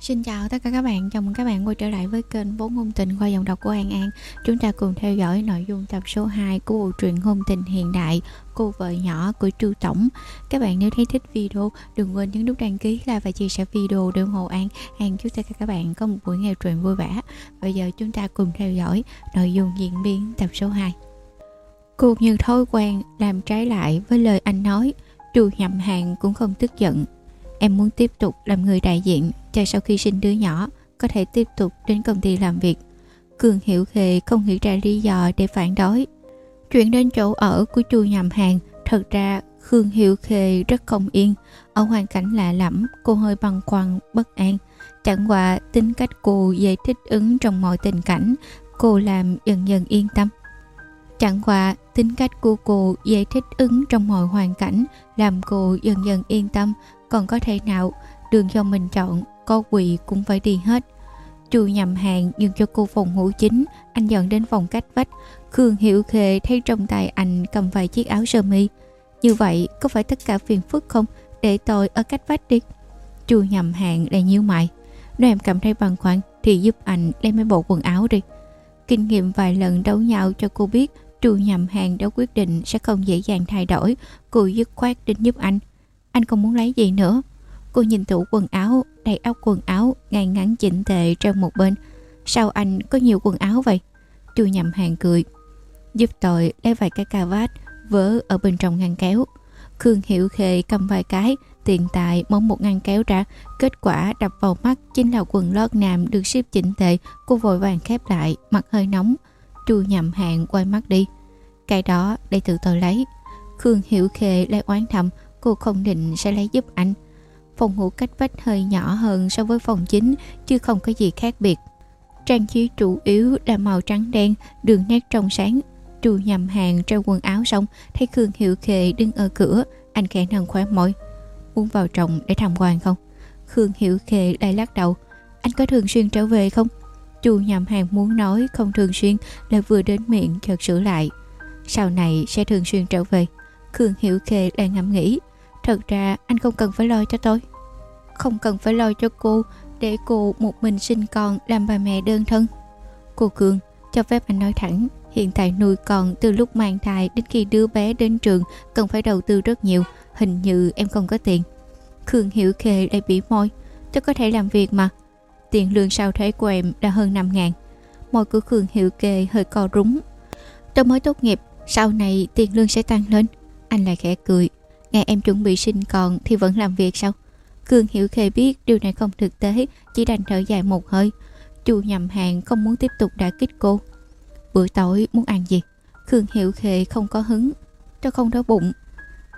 Xin chào tất cả các bạn, chào mừng các bạn quay trở lại với kênh Bốn Ngôn Tình qua dòng đọc của An An. Chúng ta cùng theo dõi nội dung tập số 2 của bộ truyện Ngôn Tình Hiện Đại Cô vợ nhỏ của Trư Tổng. Các bạn nếu thấy thích video, đừng quên nhấn nút đăng ký, like và chia sẻ video để ủng hộ An. An chúc tất cả các bạn có một buổi nghe truyện vui vẻ. Bây giờ chúng ta cùng theo dõi nội dung diễn biến tập số 2 cuộc như thói quen làm trái lại với lời anh nói Trù nhậm hàng cũng không tức giận. Em muốn tiếp tục làm người đại diện cho sau khi sinh đứa nhỏ có thể tiếp tục đến công ty làm việc. Cường Hiểu Khê không nghĩ ra lý do để phản đối. chuyện đến chỗ ở của chu nhầm hàng, thật ra Khương Hiểu Khê rất không yên. Ở hoàn cảnh lạ lẫm, cô hơi băn khoăn, bất an. Chẳng qua tính cách cô dễ thích ứng trong mọi tình cảnh, cô làm dần dần yên tâm. Chẳng qua tính cách của cô dễ thích ứng trong mọi hoàn cảnh, làm cô dần dần yên tâm, còn có thể nào đường do mình chọn có quỳ cũng phải đi hết. Chu nhầm hàng nhưng cho cô phòng ngủ chính, anh dọn đến phòng cách vách. Khương hiểu khề thấy trong tay anh cầm vài chiếc áo sơ mi. Như vậy, có phải tất cả phiền phức không? Để tôi ở cách vách đi. Chu nhầm hàng lại nhíu mày. Nếu em cảm thấy băn khoăn thì giúp anh lấy mấy bộ quần áo đi. Kinh nghiệm vài lần đấu nhau cho cô biết, chu nhầm hàng đã quyết định sẽ không dễ dàng thay đổi. Cô dứt khoát đến giúp anh. Anh không muốn lấy gì nữa? Cô nhìn tủ quần áo, Đầy áo quần áo, ngay ngắn chỉnh tề trong một bên. Sao anh có nhiều quần áo vậy? Chu nhầm hàng cười. Giúp tội, lấy vài cái cà vát Vỡ ở bên trong ngăn kéo. Khương Hiểu Khê cầm vài cái, Tiền tài mong một ngăn kéo ra. Kết quả đập vào mắt Chính là quần lót nam được xếp chỉnh tề. Cô vội vàng khép lại, Mặt hơi nóng. Chu nhầm hàng quay mắt đi. Cái đó để tự tôi lấy. Khương Hiểu Khê lại oán thầm. Cô không định sẽ lấy giúp anh. Phòng ngủ cách vách hơi nhỏ hơn so với phòng chính, Chứ không có gì khác biệt. Trang trí chủ yếu là màu trắng đen, Đường nét trong sáng. Trù nhầm hàng treo quần áo xong, Thấy Khương Hiệu Khệ đứng ở cửa, Anh khẽ nâng khóe môi. Muốn vào trọng để tham quan không? Khương Hiệu Khệ lại lắc đầu. Anh có thường xuyên trở về không? Chu nhầm hàng muốn nói không thường xuyên Là vừa đến miệng chợt sửa lại. Sau này sẽ thường xuyên trở về. Khương Hiểu Khê đang ngẫm nghĩ. Thật ra, anh không cần phải lo cho tôi. Không cần phải lo cho cô Để cô một mình sinh con Làm bà mẹ đơn thân. Cô Cường cho phép anh nói thẳng, Hiện tại nuôi con từ lúc mang thai Đến khi đưa bé đến trường Cần phải đầu tư rất nhiều, Hình như em không có tiền. Khương Hiểu Khê lại bị môi, Tôi có thể làm việc mà. Tiền lương sau thuế của em đã hơn 5 ngàn. Môi của Khương Hiểu Kê hơi co rúng Tôi mới tốt nghiệp, Sau này tiền lương sẽ tăng lên. Anh lại khẽ cười. Nghe em chuẩn bị sinh con thì vẫn làm việc sao? Cương Hiểu Khê biết điều này không thực tế, Chỉ đành thở dài một hơi. Chu nhầm hàng không muốn tiếp tục đả kích cô. Bữa tối muốn ăn gì? Khương Hiểu Khê không có hứng Tôi không đói bụng.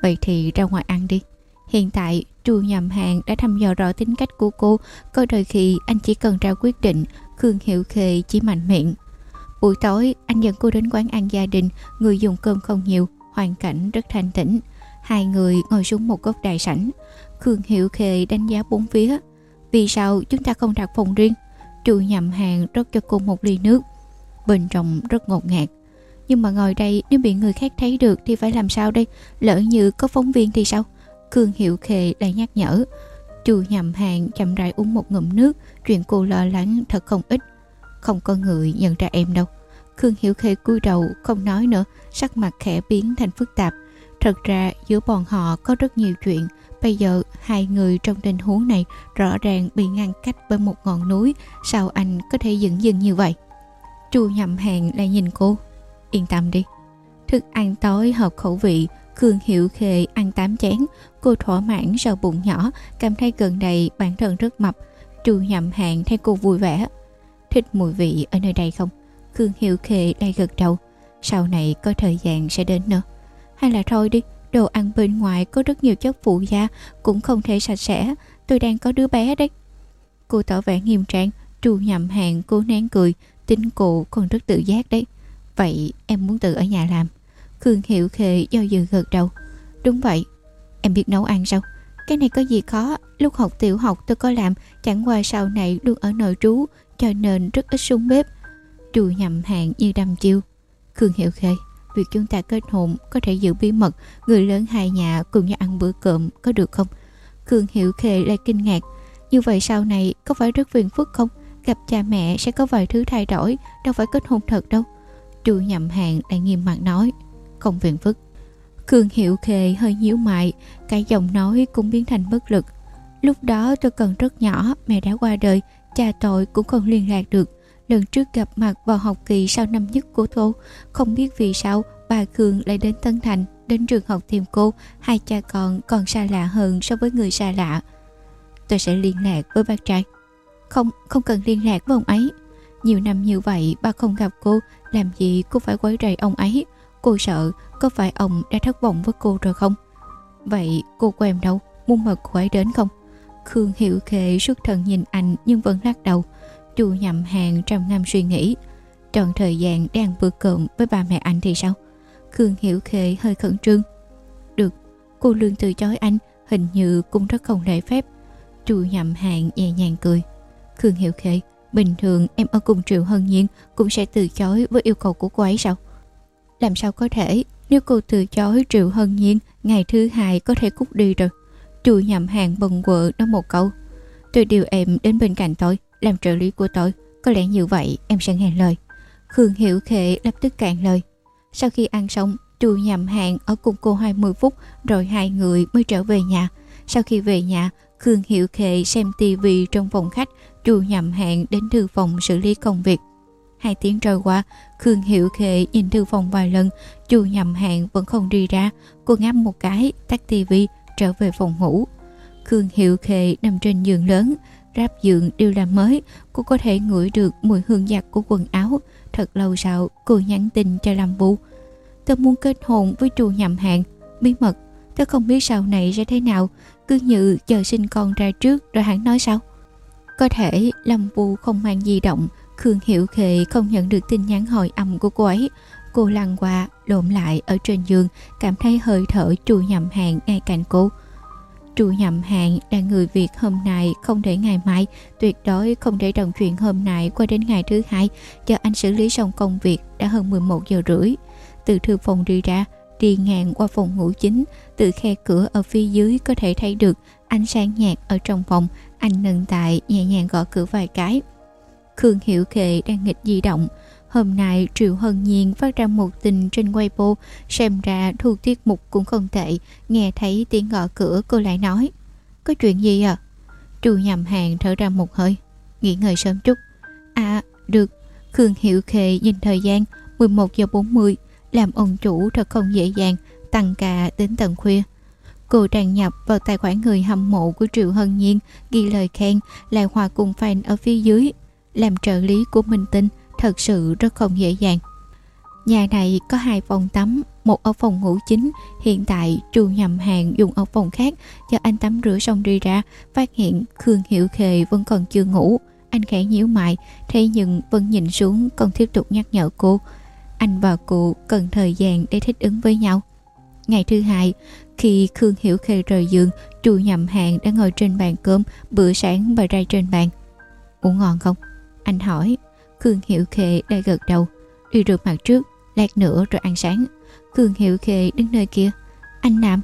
Vậy thì ra ngoài ăn đi. Hiện tại, Chu nhầm hàng đã thăm dò rõ tính cách của cô Có đôi khi anh chỉ cần ra quyết định, Khương Hiểu Khê chỉ mạnh miệng. Buổi tối, anh dẫn cô đến quán ăn gia đình, Người dùng cơm không nhiều, Hoàn cảnh rất thanh tĩnh. Hai người ngồi xuống một góc đại sảnh. Khương Hiệu Khề đánh giá bốn phía. Vì sao chúng ta không đặt phòng riêng? Chu nhầm hàng rót cho cô một ly nước. Bên trong rất ngột ngạt. Nhưng mà ngồi đây, nếu bị người khác thấy được Thì phải làm sao đây? Lỡ như có phóng viên thì sao? Khương Hiệu Khề lại nhắc nhở. Chu nhầm hàng chậm rãi uống một ngụm nước. Chuyện cô lo lắng thật không ít. Không có người nhận ra em đâu. Khương Hiểu Khê cúi đầu, không nói nữa. Sắc mặt khẽ biến thành phức tạp. Thật ra, giữa bọn họ có rất nhiều chuyện. Bây giờ, hai người trong tình huống này Rõ ràng bị ngăn cách bởi một ngọn núi. Sao anh có thể dựng dừng như vậy? Chu nhậm hàng lại nhìn cô. Yên tâm đi. Thức ăn tối hợp khẩu vị, Khương Hiểu Khê ăn tám chén. Cô thỏa mãn sau bụng nhỏ, Cảm thấy gần đây bản thân rất mập. Chu nhậm hàng thấy cô vui vẻ. Thích mùi vị ở nơi đây không? Khương Hiểu Khê lại gật đầu. Sau này có thời gian sẽ đến nữa hay là thôi đi, Đồ ăn bên ngoài có rất nhiều chất phụ da Cũng không thể sạch sẽ. Tôi đang có đứa bé đấy. Cô tỏ vẻ nghiêm trang Trù nhầm hàng cô nén cười. Tính cô còn rất tự giác đấy. Vậy em muốn tự ở nhà làm. Khương Hiểu Khê do dự gật đầu. Đúng vậy, Em biết nấu ăn sao? Cái này có gì khó? Lúc học tiểu học tôi có làm, Chẳng qua sau này luôn ở nội trú, Cho nên rất ít xuống bếp. Trù nhầm hàng như đâm chiêu. Khương Hiểu Khê việc chúng ta kết hôn có thể giữ bí mật, người lớn hai nhà cùng nhau ăn bữa cơm có được không? Khương Hiểu Khê lại kinh ngạc. Như vậy sau này có phải rất phiền phức không? Gặp cha mẹ sẽ có vài thứ thay đổi, Đâu phải kết hôn thật đâu. Chu nhậm hàng lại nghiêm mặt nói, Không phiền phức. Khương hiểu khê hơi nhíu mày, Cả giọng nói cũng biến thành bất lực. Lúc đó tôi còn rất nhỏ, Mẹ đã qua đời, Cha tôi cũng không liên lạc được. Lần trước gặp mặt vào học kỳ sau năm nhất của cô. Không biết vì sao bà Khương lại đến Tân Thành Đến trường học tìm cô. Hai cha con còn xa lạ hơn so với người xa lạ. Tôi sẽ liên lạc với bác trai. Không, không cần liên lạc với ông ấy. Nhiều năm như vậy ba không gặp cô. Làm gì cô phải quấy rầy ông ấy? Cô sợ có phải ông đã thất vọng với cô rồi không? Vậy cô quen đâu? Muốn mật cô ấy đến không? Khương hiểu Khệ xuất thần nhìn anh Nhưng vẫn lắc đầu. Chu nhậm hàng trầm ngâm suy nghĩ. Trọn thời gian đang bữa cơm với ba mẹ anh thì sao? Khương Hiểu Khê hơi khẩn trương. Được, Cô Lương từ chối anh, Hình như cũng rất không lễ phép. Chu nhậm hàng nhẹ nhàng cười. Khương Hiểu Khê, Bình thường em ở cùng Triệu Hân Nhiên Cũng sẽ từ chối với yêu cầu của cô ấy sao? Làm sao có thể? Nếu cô từ chối Triệu Hân Nhiên, Ngày thứ hai có thể cút đi rồi. Chu nhậm hàng bần quợ nói một câu. Tôi điều em đến bên cạnh tôi. Làm trợ lý của tôi. Có lẽ như vậy em sẽ nghe lời. Khương Hiểu Khệ lập tức cạn lời. Sau khi ăn xong, Chu Nhầm hàng ở cùng cô 20 phút, Rồi hai người mới trở về nhà. Sau khi về nhà, Khương Hiểu Khệ xem tivi trong phòng khách. Chu Nhầm hàng đến thư phòng xử lý công việc. Hai tiếng trôi qua, Khương Hiểu Khệ nhìn thư phòng vài lần. Chu Nhầm hàng vẫn không đi ra. Cô ngáp một cái, tắt tivi trở về phòng ngủ. Khương Hiệu Khệ nằm trên giường lớn. Ráp giường đều làm mới Cô có thể ngửi được mùi hương giặt của quần áo. Thật lâu sau cô nhắn tin cho Lâm Vũ. Tớ muốn kết hôn với chu nhậm Hạng Bí mật. Tớ không biết sau này sẽ thế nào Cứ như chờ sinh con ra trước rồi hắn nói sao Có thể Lâm Vũ không mang di động Khương Hiểu Khệ không nhận được tin nhắn hồi âm của cô ấy. Cô lăn qua, lộn lại ở trên giường, cảm thấy hơi thở chu nhậm Hạng ngay cạnh cô. Chu nhậm hàng là người việc hôm nay không để ngày mai, tuyệt đối không để đồng chuyện hôm nay qua đến ngày thứ hai, chờ anh xử lý xong công việc đã hơn 11 giờ rưỡi. Từ thư phòng đi ra, đi ngang qua phòng ngủ chính, từ khe cửa ở phía dưới có thể thấy được ánh sáng nhạt ở trong phòng, anh nâng tại nhẹ nhàng gõ cửa vài cái. Khương Hiểu Khệ đang nghịch di động, Hôm nay Triệu Hân Nhiên phát ra một tình trên Weibo, xem ra thu tiết mục cũng không tệ, nghe thấy tiếng gõ cửa cô lại nói. Có chuyện gì à? Trù nhầm hàng thở ra một hơi, nghỉ ngơi sớm chút. À, được. Khương Hiệu Khệ nhìn thời gian 11 giờ 40, làm ông chủ thật không dễ dàng, tăng ca đến tận khuya. Cô đăng nhập vào tài khoản người hâm mộ của Triệu Hân Nhiên, ghi lời khen, lại hòa cùng fan ở phía dưới. Làm trợ lý của Minh Tinh, thật sự rất không dễ dàng. Nhà này có hai phòng tắm, một ở phòng ngủ chính, hiện tại Trù nhầm hàng dùng ở phòng khác, cho anh tắm rửa xong đi ra, phát hiện Khương Hiểu Khề vẫn còn chưa ngủ. Anh khẽ nhíu mày, thế nhưng vẫn nhìn xuống còn tiếp tục nhắc nhở cô. Anh và cô cần thời gian để thích ứng với nhau. Ngày thứ hai, khi Khương Hiểu Khê rời giường, Trù nhầm hàng đã ngồi trên bàn cơm, bữa sáng bày ra trên bàn. Ngủ ngon không? Anh hỏi Khương Hiểu Khệ đã gật đầu. Đi rửa mặt trước, Lát nữa rồi ăn sáng. Khương Hiểu Khệ đứng nơi kia. Anh Nam.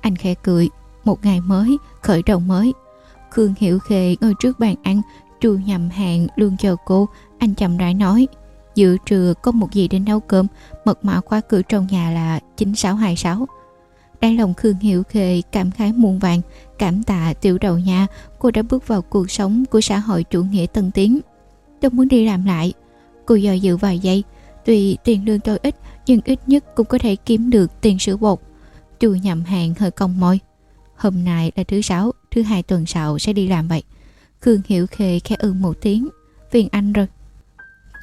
Anh khẽ cười. Một ngày mới, Khởi đầu mới. Khương Hiểu Khệ ngồi trước bàn ăn, Chu nhầm hàng luôn chờ cô. Anh chậm rãi nói, Giữa trưa có một gì đến nấu cơm? Mật mã khóa cửa trong nhà là 9626 Đáy lòng Khương Hiểu Khệ cảm khái muôn vàng. Cảm tạ tiểu đầu nhà Cô đã bước vào cuộc sống của xã hội chủ nghĩa tân tiến. Tôi muốn đi làm lại. Cô do dự vài giây. Tuy tiền lương tôi ít, Nhưng ít nhất cũng có thể kiếm được tiền sữa bột. Chu nhầm hàng hơi cong môi. Hôm nay là thứ sáu, Thứ hai tuần sau sẽ đi làm vậy. Khương Hiểu Khê khẽ ư một tiếng. Phiền anh rồi.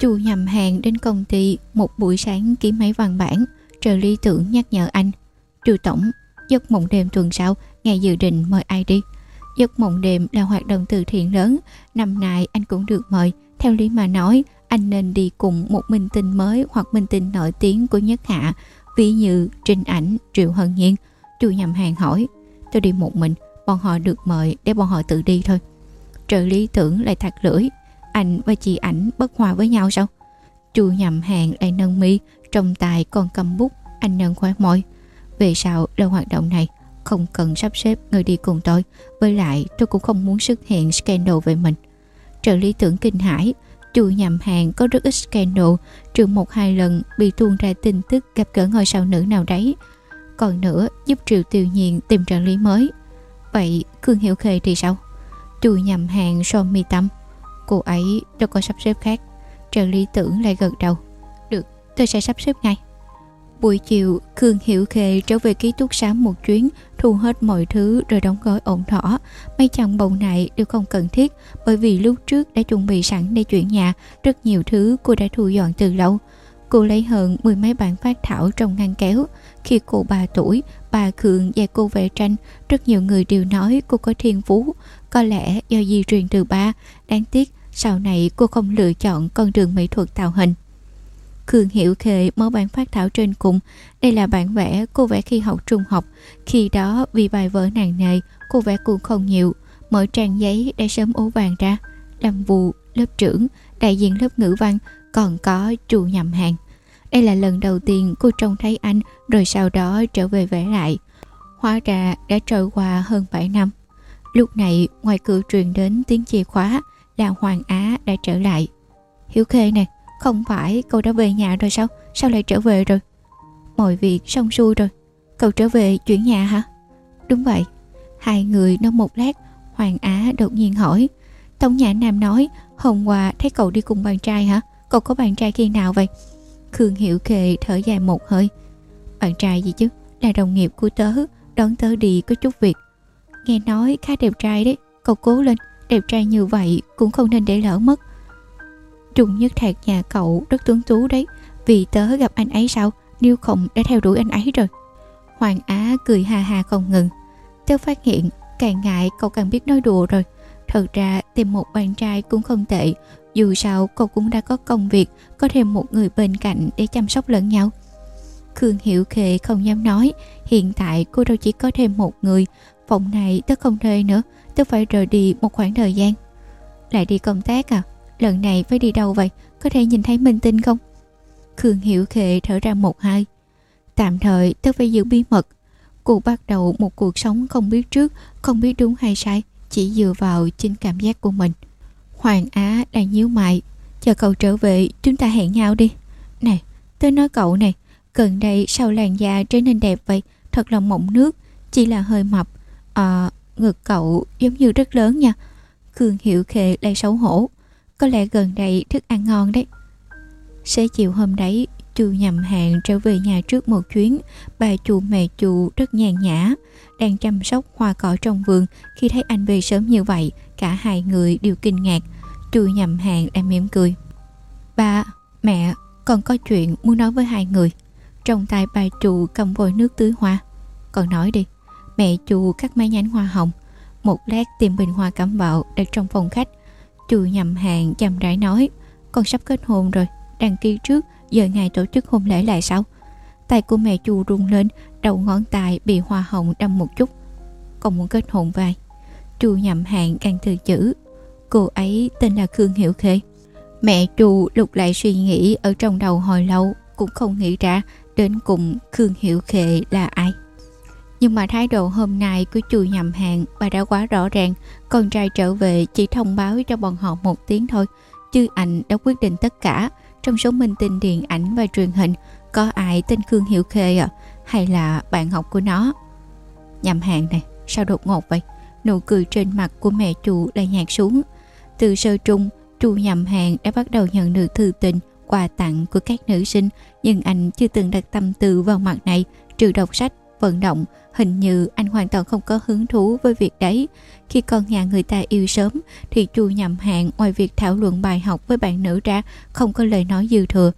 Chu nhầm hàng đến công ty Một buổi sáng ký máy văn bản. Trợ lý tưởng nhắc nhở anh. Chu Tổng, Giấc mộng đêm tuần sau, Ngày dự định mời ai đi? Giấc mộng đêm là hoạt động từ thiện lớn. Năm nay anh cũng được mời theo lý mà nói, anh nên đi cùng một minh tinh mới hoặc minh tinh nổi tiếng của Nhất Hạ, ví như Trinh Ảnh, Triệu Hân Nhiên. Chu nhầm hàng hỏi, tôi đi một mình, bọn họ được mời để bọn họ tự đi thôi. Trợ lý tưởng lại thạc lưỡi, anh và chị ảnh bất hòa với nhau sao? Chu nhầm hàng lại nâng mi, trong tay còn cầm bút, anh nâng khóe môi. Về sau lần hoạt động này, không cần sắp xếp người đi cùng tôi Với lại tôi cũng không muốn xuất hiện scandal về mình Trợ lý tưởng kinh hãi Chu nhầm hàng có rất ít scandal Trừ một hai lần bị tuôn ra tin tức gặp gỡ ngôi sao nữ nào đấy. Còn nữa, giúp Triệu Tiêu Nhiên tìm trợ lý mới. Vậy Cương Hiểu Khê thì sao? Chu nhầm hàng so mi tâm, Cô ấy đâu có sắp xếp khác. Trợ lý tưởng lại gật đầu. Được, tôi sẽ sắp xếp ngay. Buổi chiều, Khương Hiểu Khê trở về ký túc xá một chuyến, thu hết mọi thứ rồi đóng gói ổn thỏa. Mấy chàng bầu này đều không cần thiết bởi vì lúc trước đã chuẩn bị sẵn để chuyển nhà, rất nhiều thứ cô đã thu dọn từ lâu. Cô lấy hơn mười mấy bản phát thảo trong ngăn kéo. Khi cô 3 tuổi, bà Khương dạy cô vẽ tranh, rất nhiều người đều nói cô có thiên phú. Có lẽ do di truyền từ ba, đáng tiếc sau này cô không lựa chọn con đường mỹ thuật tạo hình. Khương Hiểu Khệ mở bản phát thảo trên cùng. Đây là bản vẽ cô vẽ khi học trung học. Khi đó vì bài vở nàng nề, cô vẽ cũng không nhiều. Mở trang giấy đã sớm ố vàng ra. Làm vụ, lớp trưởng, đại diện lớp ngữ văn, còn có chủ nhầm hàng. Đây là lần đầu tiên cô trông thấy anh rồi sau đó trở về vẽ lại. Hóa ra đã trôi qua hơn 7 năm. Lúc này ngoài cửa truyền đến tiếng chìa khóa là Hoàng Á đã trở lại. Hiểu Khê nè, không phải cậu đã về nhà rồi sao? Sao lại trở về rồi? Mọi việc xong xuôi rồi. Cậu trở về chuyển nhà hả? Đúng vậy. Hai người nói một lát, Hoàng Á đột nhiên hỏi. Tống Nhã Nam nói, Hôm qua thấy cậu đi cùng bạn trai hả? Cậu có bạn trai khi nào vậy? Khương Hiểu Kệ thở dài một hơi. Bạn trai gì chứ? Là đồng nghiệp của tớ, Đón tớ đi có chút việc. Nghe nói khá đẹp trai đấy, Cậu cố lên, Đẹp trai như vậy cũng không nên để lỡ mất trùng Nhất Thạc nhà cậu, rất tuấn tú đấy. Vì tớ gặp anh ấy sao? Nếu không, đã theo đuổi anh ấy rồi. Hoàng Á cười hà hà không ngừng. Tớ phát hiện, càng ngại cậu càng biết nói đùa rồi. Thật ra, tìm một bạn trai cũng không tệ. Dù sao, cậu cũng đã có công việc, Có thêm một người bên cạnh để chăm sóc lẫn nhau. Khương Hiểu Khệ không dám nói. Hiện tại, cô đâu chỉ có thêm một người. Phòng này tớ không thuê nữa. Tớ phải rời đi một khoảng thời gian. Lại đi công tác à? Lần này phải đi đâu vậy? Có thể nhìn thấy minh tinh không? Khương Hiểu Khệ thở ra một hai Tạm thời, tớ phải giữ bí mật. Cô bắt đầu một cuộc sống không biết trước, Không biết đúng hay sai, Chỉ dựa vào chính cảm giác của mình. Hoàng Á đang nhíu mày. Chờ cậu trở về, chúng ta hẹn nhau đi. Này tớ nói cậu này Gần đây sao làn da trở nên đẹp vậy? Thật là mộng nước, Chỉ là hơi mập. À ngực cậu giống như rất lớn nha. Khương Hiểu Khệ lại xấu hổ có lẽ gần đây thức ăn ngon đấy. Xế chiều hôm đấy Chu nhầm Hạng trở về nhà trước một chuyến. Bà chu mẹ chu rất nhàn nhã Đang chăm sóc hoa cỏ trong vườn. Khi thấy anh về sớm như vậy Cả hai người đều kinh ngạc. Chu nhầm Hạng đang mỉm cười. Ba, mẹ, còn có chuyện muốn nói với hai người. Trong tay bà chu cầm vòi nước tưới hoa. Còn nói đi. Mẹ chu cắt mấy nhánh hoa hồng. Một lát tìm bình hoa cắm vào Đặt trong phòng khách. Chu nhầm hàng, chậm rãi nói, Con sắp kết hôn rồi Đăng ký trước, Giờ ngày tổ chức hôn lễ lại sao Tay của mẹ chu rung lên, Đầu ngón tay bị hoa hồng đâm một chút. Con muốn kết hôn vai Chu nhầm hàng càng từ chữ. Cô ấy tên là Khương Hiểu Khê. Mẹ chu lục lại suy nghĩ Ở trong đầu hồi lâu, Cũng không nghĩ ra Đến cùng Khương Hiểu Khê là ai nhưng mà thái độ hôm nay của chu nhầm hàng bà đã quá rõ ràng. Con trai trở về chỉ thông báo cho bọn họ một tiếng thôi. Chứ ảnh đã quyết định tất cả. Trong số minh tinh điện ảnh và truyền hình, Có ai tên Khương hiệu Khê à? Hay là bạn học của nó? Nhầm hàng này, Sao đột ngột vậy? Nụ cười trên mặt của mẹ chủ lại nhạt xuống. Từ sơ trung Chu nhầm hàng đã bắt đầu nhận được thư tình, Quà tặng của các nữ sinh. Nhưng anh chưa từng đặt tâm tư vào mặt này. Trừ đọc sách, vận động hình như anh hoàn toàn không có hứng thú với việc đấy. Khi con nhà người ta yêu sớm, thì chu nhầm hạn ngoài việc thảo luận bài học với bạn nữ ra không có lời nói dư thừa.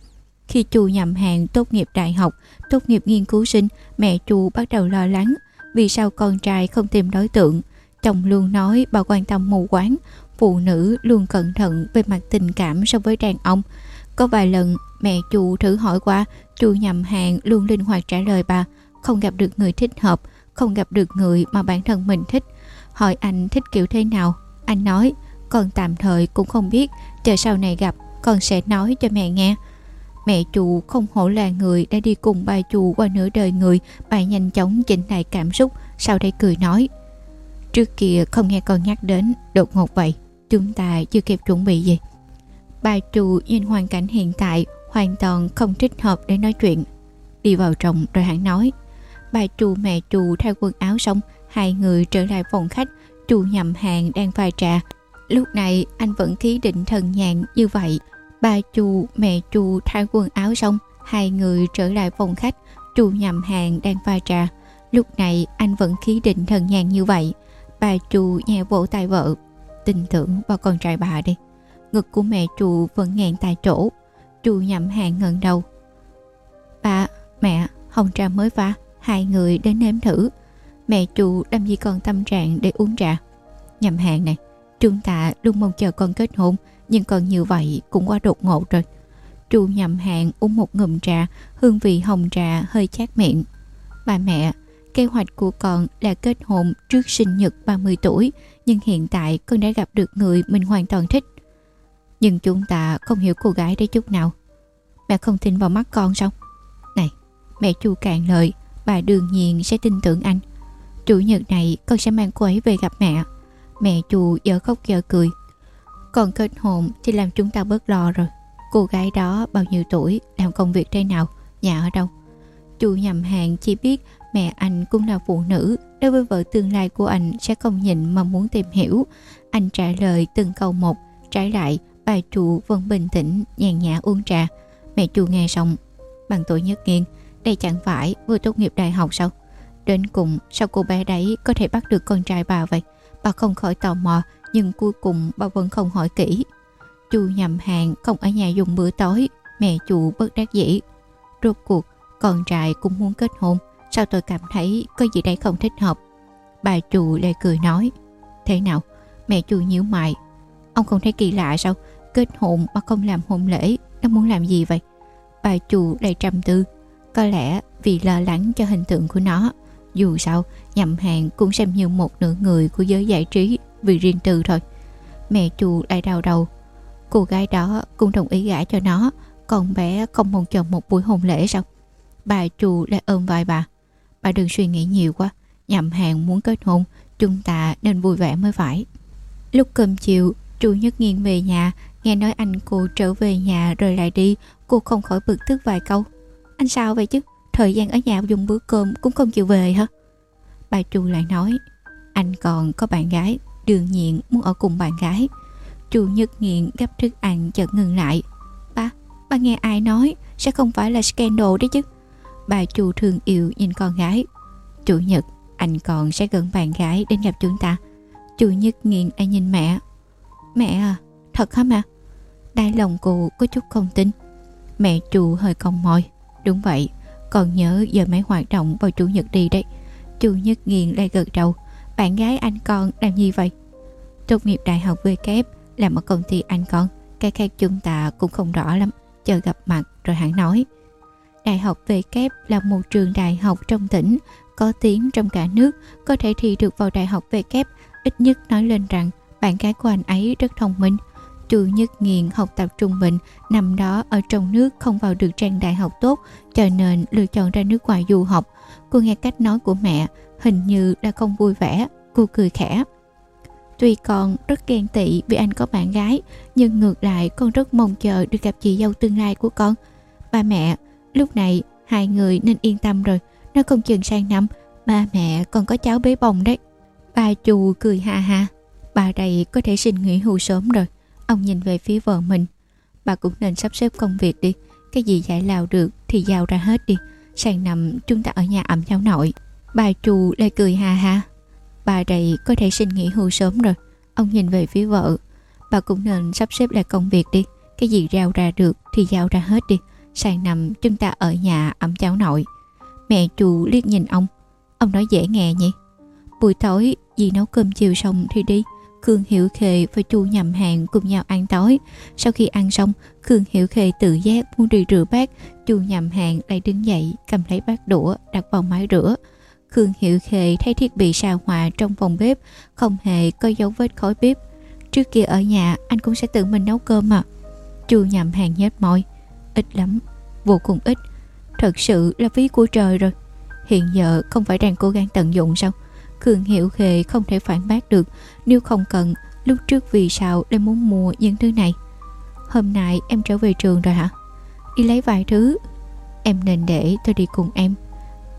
Khi chu nhầm hạn tốt nghiệp đại học, tốt nghiệp nghiên cứu sinh, mẹ chu bắt đầu lo lắng vì sao con trai không tìm đối tượng. Chồng luôn nói bà quan tâm mù quáng, phụ nữ luôn cẩn thận về mặt tình cảm so với đàn ông. Có vài lần mẹ chu thử hỏi qua, chu nhầm hạng luôn linh hoạt trả lời bà không gặp được người thích hợp, không gặp được người mà bản thân mình thích. Hỏi anh thích kiểu thế nào, anh nói, con tạm thời cũng không biết, chờ sau này gặp, con sẽ nói cho mẹ nghe. Mẹ chủ không hổ là người đã đi cùng bà chủ qua nửa đời người Bà nhanh chóng chỉnh lại cảm xúc Sau đây cười nói Trước kia không nghe con nhắc đến Đột ngột vậy Chúng ta chưa kịp chuẩn bị gì Bà chủ nhìn hoàn cảnh hiện tại Hoàn toàn không thích hợp để nói chuyện Đi vào trong rồi hắn nói Bà chủ mẹ chủ thay quần áo xong Hai người trở lại phòng khách. Chủ nhầm hàng đang pha trà. Lúc này anh vẫn khí định thần nhàn như vậy. Bà chủ mẹ chủ thay quần áo xong Hai người trở lại phòng khách. Chủ nhầm hàng đang pha trà. Lúc này anh vẫn khí định thần nhàn như vậy. Bà chủ nhẹ vỗ tay vợ. Tin tưởng vào con trai bà đi. Ngực của mẹ chủ vẫn ngàn tại chỗ. Chủ nhầm hàng ngần đầu. Bà, mẹ, hồng trà mới pha. Hai người đến nếm thử. Mẹ trụ làm gì còn tâm trạng để uống trà. Nhầm hàng này Chúng ta luôn mong chờ con kết hôn, Nhưng còn như vậy cũng quá đột ngột rồi. Chu nhầm hàng uống một ngụm trà, Hương vị hồng trà hơi chát miệng. Bà mẹ, Kế hoạch của con là kết hôn trước sinh nhật 30 tuổi, Nhưng hiện tại con đã gặp được người mình hoàn toàn thích. Nhưng chúng ta không hiểu cô gái đấy chút nào. Mẹ không tin vào mắt con sao? Này, Mẹ chu cạn lời Bà đương nhiên sẽ tin tưởng anh. Chủ nhật này, con sẽ mang cô ấy về gặp mẹ. Mẹ chù giờ khóc giờ cười. Còn kết hôn thì làm chúng ta bớt lo rồi. Cô gái đó bao nhiêu tuổi, Làm công việc thế nào, Nhà ở đâu? Chu nhầm hàng chỉ biết mẹ anh cũng là phụ nữ. Đối với vợ tương lai của anh sẽ không nhìn mà muốn tìm hiểu. Anh trả lời từng câu một. Trái lại, bà chủ vẫn bình tĩnh, Nhàn nhã uống trà. Mẹ chu nghe xong. Bằng tuổi nhất nghiêng đây chẳng phải vừa tốt nghiệp đại học sao? Đến cùng, sao cô bé đấy có thể bắt được con trai bà vậy? Bà không khỏi tò mò, Nhưng cuối cùng bà vẫn không hỏi kỹ. Chu nhầm hàng không ở nhà dùng bữa tối, Mẹ chủ bất đắc dĩ. Rốt cuộc, con trai cũng muốn kết hôn, Sao tôi cảm thấy có gì đây không thích hợp? Bà chủ lại cười nói, Thế nào? Mẹ chủ nhíu mày. Ông không thấy kỳ lạ sao? Kết hôn mà không làm hôn lễ, Nó muốn làm gì vậy? Bà chủ lại trầm tư. Có lẽ vì lo lắng cho hình tượng của nó, Dù sao, nhậm hàng cũng xem như một nửa người của giới giải trí Vì riêng tư thôi. Mẹ chu lại đau đầu. Cô gái đó cũng đồng ý gả cho nó, Còn bé không mong chờ một buổi hôn lễ sao? Bà chu lại ôm vai bà. Bà đừng suy nghĩ nhiều quá, Nhậm hàng muốn kết hôn, Chúng ta nên vui vẻ mới phải. Lúc cơm chiều, Chu Nhất Nghiên về nhà, Nghe nói anh cô trở về nhà rồi lại đi, Cô không khỏi bực tức vài câu. Anh sao vậy chứ? Thời gian ở nhà dùng bữa cơm cũng không chịu về hả? Bà Chu lại nói Anh còn có bạn gái Đương nhiên muốn ở cùng bạn gái. Chu Nhất Nghiện gấp thức ăn chợt ngừng lại. Ba, ba nghe ai nói Sẽ không phải là scandal đấy chứ? Bà Chu thương yêu nhìn con gái. Chủ nhật anh còn sẽ gần bạn gái đến gặp chúng ta. Chu nhật nghiện anh nhìn mẹ. Mẹ à Thật hả mẹ? Đai lòng cụ có chút không tin. Mẹ Chu hơi cong môi. Đúng vậy Còn nhớ giờ máy hoạt động vào chủ nhật đi đấy. Chủ nhật nghiện lại gật đầu Bạn gái anh con làm gì vậy? Tốt nghiệp đại học về kép Làm ở công ty anh con Cái khác chúng ta cũng không rõ lắm Chờ gặp mặt rồi hẳn nói. Đại học về kép là một trường đại học trong tỉnh, có tiếng trong cả nước, có thể thi được vào đại học về kép, ít nhất nói lên rằng bạn gái của anh ấy rất thông minh. Chu Nhất Nghiện học tập trung bình, năm đó ở trong nước không vào được trang đại học tốt, cho nên lựa chọn ra nước ngoài du học. Cô nghe cách nói của mẹ, hình như đã không vui vẻ, cô cười khẽ. Tuy con rất ghen tị vì anh có bạn gái, nhưng ngược lại con rất mong chờ được gặp chị dâu tương lai của con. Ba mẹ, Lúc này hai người nên yên tâm rồi Nó không chừng sang năm Ba mẹ còn có cháu bế bồng đấy Bà chù cười ha ha Bà đây có thể xin nghỉ hưu sớm rồi Ông nhìn về phía vợ mình. Bà cũng nên sắp xếp công việc đi. Cái gì giải lao được thì giao ra hết đi. Sang năm chúng ta ở nhà ẩm cháu nội. Bà chù lại cười ha ha. Bà đây có thể xin nghỉ hưu sớm rồi. Ông nhìn về phía vợ. Bà cũng nên sắp xếp lại công việc đi. Cái gì giao ra được thì giao ra hết đi. Sang năm chúng ta ở nhà ẩm cháu nội. Mẹ chù liếc nhìn ông. Ông nói dễ nghe nhỉ. Buổi tối dì nấu cơm chiều xong thì đi. Khương Hiểu Khê và chu nhầm Hạng cùng nhau ăn tối. Sau khi ăn xong, Khương Hiểu Khê tự giác muốn đi rửa bát. Chu nhầm Hạng lại đứng dậy, Cầm lấy bát đũa, đặt vào máy rửa. Khương Hiểu Khê thấy thiết bị sao hòa trong phòng bếp, Không hề có dấu vết khói bếp. Trước kia ở nhà, anh cũng sẽ tự mình nấu cơm mà. Chu nhầm hàng nhếch môi. Ít lắm, vô cùng ít. Thật sự là phí của trời rồi. Hiện giờ không phải đang cố gắng tận dụng sao? Khương Hiểu Khê không thể phản bác được, Nếu không cần, Lúc trước vì sao lại muốn mua những thứ này? Hôm nay em trở về trường rồi hả? Đi lấy vài thứ. Em nên để tôi đi cùng em.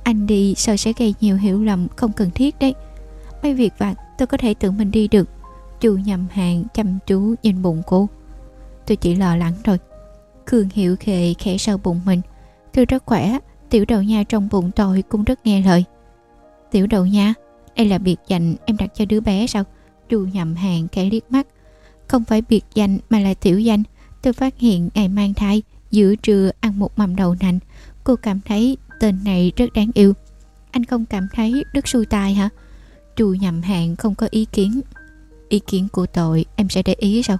Anh đi sợ sẽ gây nhiều hiểu lầm Không cần thiết đấy. Mấy việc vặt tôi có thể tự mình đi được. Chu nhầm hàng chăm chú nhìn bụng cô. Tôi chỉ lo lắng thôi. Khương Hiểu Khê khẽ sau bụng mình. Tôi rất khỏe, Tiểu đầu nha trong bụng tôi cũng rất nghe lời. Tiểu đầu nha đây là biệt danh em đặt cho đứa bé sao? Chu nhầm hàng kẻ liếc mắt. Không phải biệt danh mà là tiểu danh. Tôi phát hiện ngày mang thai, Giữa trưa ăn một mầm đầu nành. Cô cảm thấy tên này rất đáng yêu. Anh không cảm thấy rất xui tai hả? Chu nhầm hàng không có ý kiến. Ý kiến của tội em sẽ để ý sao?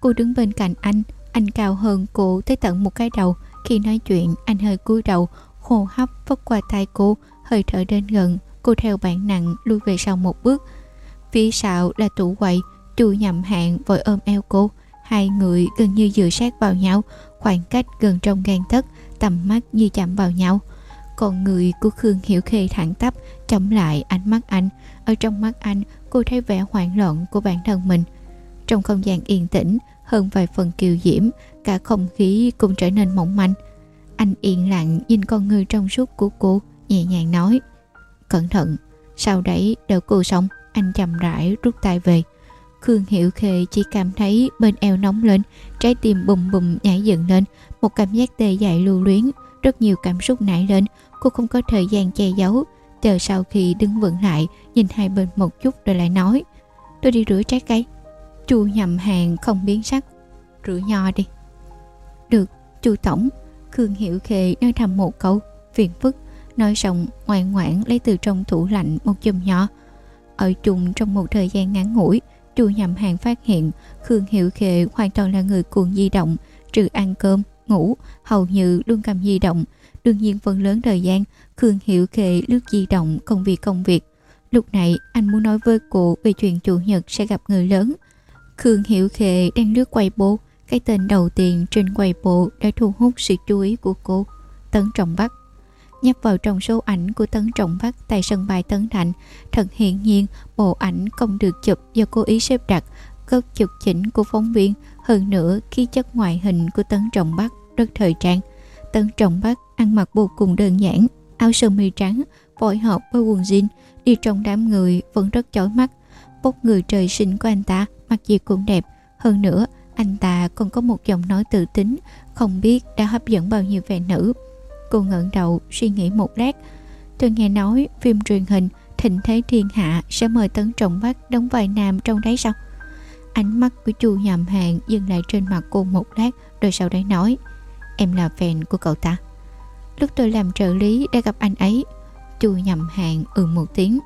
Cô đứng bên cạnh anh. Anh cao hơn cô tới tận một cái đầu. Khi nói chuyện, anh hơi cúi đầu, Hô hấp vấp qua tay cô, Hơi thở đến gần. Cô theo bản năng lui về sau một bước. Phía sau là tủ quậy Chu nhầm hạn vội ôm eo cô. Hai người gần như dựa sát vào nhau, Khoảng cách gần trong gan tấc, Tầm mắt như chạm vào nhau. Còn người của Khương Hiểu Khê thẳng tắp, chống lại ánh mắt anh. Ở trong mắt anh, cô thấy vẻ hoảng loạn của bản thân mình. Trong không gian yên tĩnh, Hơn vài phần kiều diễm, Cả không khí cũng trở nên mỏng manh. Anh yên lặng nhìn con người trong suốt của cô, Nhẹ nhàng nói. Cẩn thận Sau đấy đợi cô xong Anh chậm rãi rút tay về Khương Hiểu Khê chỉ cảm thấy bên eo nóng lên, trái tim bùm bùm nhảy dựng lên, một cảm giác tê dại lưu luyến, rất nhiều cảm xúc nảy lên, cô không có thời gian che giấu. Chờ sau khi đứng vững lại, nhìn hai bên một chút rồi lại nói, tôi đi rửa trái cây. Chu nhầm hàng không biến sắc, rửa nho đi. Được, chu tổng, Khương Hiểu Khê nói thầm một câu, phiền phức, nói xong ngoan ngoãn lấy từ trong tủ lạnh một chùm nhỏ. Ở chung trong một thời gian ngắn ngủi, Chu nhầm hàng phát hiện Khương Hiệu Khệ hoàn toàn là người cuồng di động Trừ ăn cơm, ngủ Hầu như luôn cầm di động. Đương nhiên phần lớn thời gian Khương Hiệu Khệ lướt di động công việc công việc. Lúc này anh muốn nói với cô Về chuyện chủ nhật sẽ gặp người lớn. Khương Hiệu Khệ đang lướt quay bố Cái tên đầu tiên trên quay bộ Đã thu hút sự chú ý của cô. Tấn Trọng Bắc nhấp vào trong số ảnh của Tấn Trọng Bắc tại sân bay Tấn thạnh Thật hiển nhiên, bộ ảnh không được chụp do cố ý xếp đặt, góc chụp chỉnh của phóng viên. Hơn nữa, khi chất ngoại hình của Tấn Trọng Bắc rất thời trang. Tấn Trọng Bắc ăn mặc vô cùng đơn giản, áo sơ mi trắng, phối hợp với quần jean, đi trong đám người vẫn rất chói mắt. Bốc người trời sinh của anh ta, mặc gì cũng đẹp. Hơn nữa, anh ta còn có một giọng nói tự tính, không biết đã hấp dẫn bao nhiêu vẻ nữ. Cô ngẩng đầu suy nghĩ một lát. Tôi nghe nói phim truyền hình Thịnh Thế Thiên Hạ sẽ mời Tấn Trọng Bắc đóng vai nam trong đấy sao? Ánh mắt của chu nhầm hàng dừng lại trên mặt cô một lát, Rồi sau đấy nói, Em là fan của cậu ta. Lúc tôi làm trợ lý đã gặp anh ấy, chu nhầm hàng ừ một tiếng,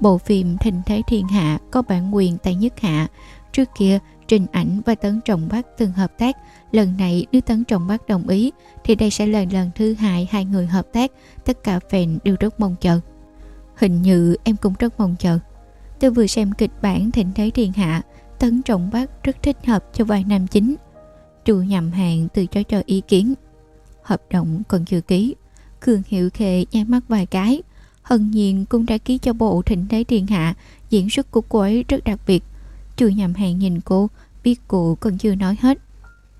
Bộ phim Thịnh Thế Thiên Hạ có bản quyền tại nhất hạ, Trước kia Trình Ảnh và Tấn Trọng Bắc từng hợp tác. Lần này, nếu Tấn Trọng Bắc đồng ý, Thì đây sẽ là lần thứ hai hai người hợp tác. Tất cả fan đều rất mong chờ. Hình như em cũng rất mong chờ. Tôi vừa xem kịch bản Thịnh Thế Thiên Hạ. Tấn Trọng Bắc rất thích hợp cho vai nam chính. Trù nhầm hàng từ chối cho ý kiến. Hợp đồng còn chưa ký. Khương Hiệu Khệ nháy mắt vài cái. Hân nhiên cũng đã ký cho bộ Thịnh Thế Thiên Hạ. Diễn xuất của cô ấy rất đặc biệt. Chu nhầm hàng nhìn cô, Biết cô còn chưa nói hết.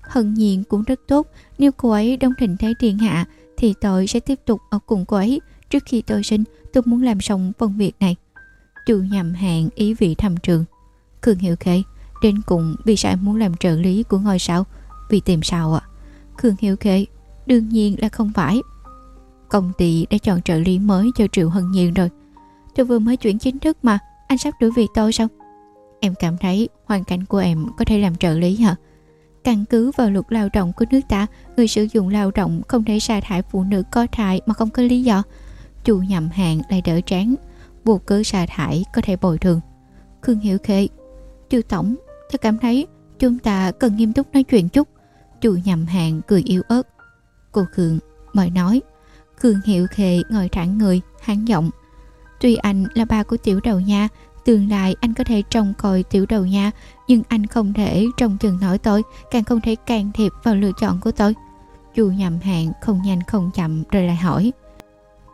Hân nhiên cũng rất tốt, Nếu cô ấy đông thịnh thế thiên hạ, Thì tôi sẽ tiếp tục ở cùng cô ấy. Trước khi tôi sinh, tôi muốn làm xong phần việc này. Chu nhầm hàng ý vị thầm trường. Khương Hiểu Khê, Đến cùng vì sao em muốn làm trợ lý của ngôi sao? Vì tìm sao ạ? À? Khương Hiểu Khê, Đương nhiên là không phải. Công ty đã chọn trợ lý mới cho Triệu Hân Nhiên rồi. Tôi vừa mới chuyển chính thức mà. Anh sắp đuổi việc tôi sao? Em cảm thấy hoàn cảnh của em có thể làm trợ lý hả? Căn cứ vào luật lao động của nước ta, người sử dụng lao động không thể sa thải phụ nữ có thai mà không có lý do. Chủ nhầm hàng lại đỡ tráng, buộc cứ sa thải có thể bồi thường. Khương Hiểu Khê, Chu Tổng, tôi cảm thấy chúng ta cần nghiêm túc nói chuyện chút. Chủ nhầm hàng cười yếu ớt. Cô Khương mời nói. Khương Hiểu Khê ngồi thẳng người, hán giọng. Tuy anh là ba của tiểu đầu nha, Tương lai anh có thể trông coi tiểu đầu nha, Nhưng anh không thể trông chừng nổi tôi, Càng không thể can thiệp vào lựa chọn của tôi. Chu nhầm hạng không nhanh không chậm, rồi lại hỏi.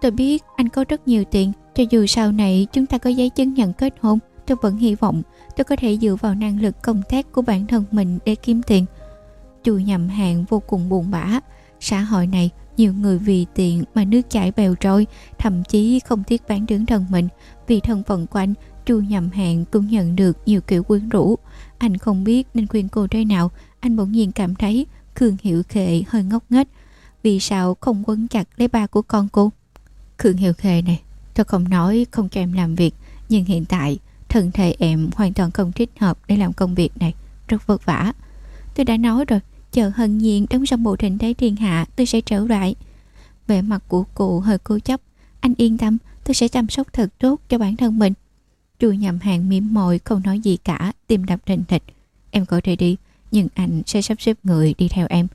Tôi biết anh có rất nhiều tiền, Cho dù sau này chúng ta có giấy chứng nhận kết hôn, Tôi vẫn hy vọng tôi có thể dựa vào năng lực công tác của bản thân mình để kiếm tiền. Chu nhầm hạng vô cùng buồn bã, Xã hội này nhiều người vì tiền mà nước chảy bèo trôi, Thậm chí không tiếc bán đứng thân mình. Vì thân phận của anh Chu nhầm hàng cũng nhận được nhiều kiểu quyến rũ. Anh không biết nên khuyên cô thế nào. Anh bỗng nhiên cảm thấy Khương Hiệu Khệ hơi ngốc nghếch. Vì sao không quấn chặt lấy ba của con cô? Khương Hiệu Khệ này, Tôi không nói không cho em làm việc. Nhưng hiện tại, thân thể em hoàn toàn không thích hợp để làm công việc này. Rất vất vả. Tôi đã nói rồi, Chờ hân nhiên đóng xong bộ thịnh thế thiên hạ, Tôi sẽ trở lại. Vẻ mặt của cụ hơi cố chấp. Anh yên tâm, tôi sẽ chăm sóc thật tốt cho bản thân mình. Chu nhầm hàng mỉm môi, không nói gì cả, Tim đập thình thịch Em có thể đi Nhưng anh sẽ sắp xếp người đi theo em.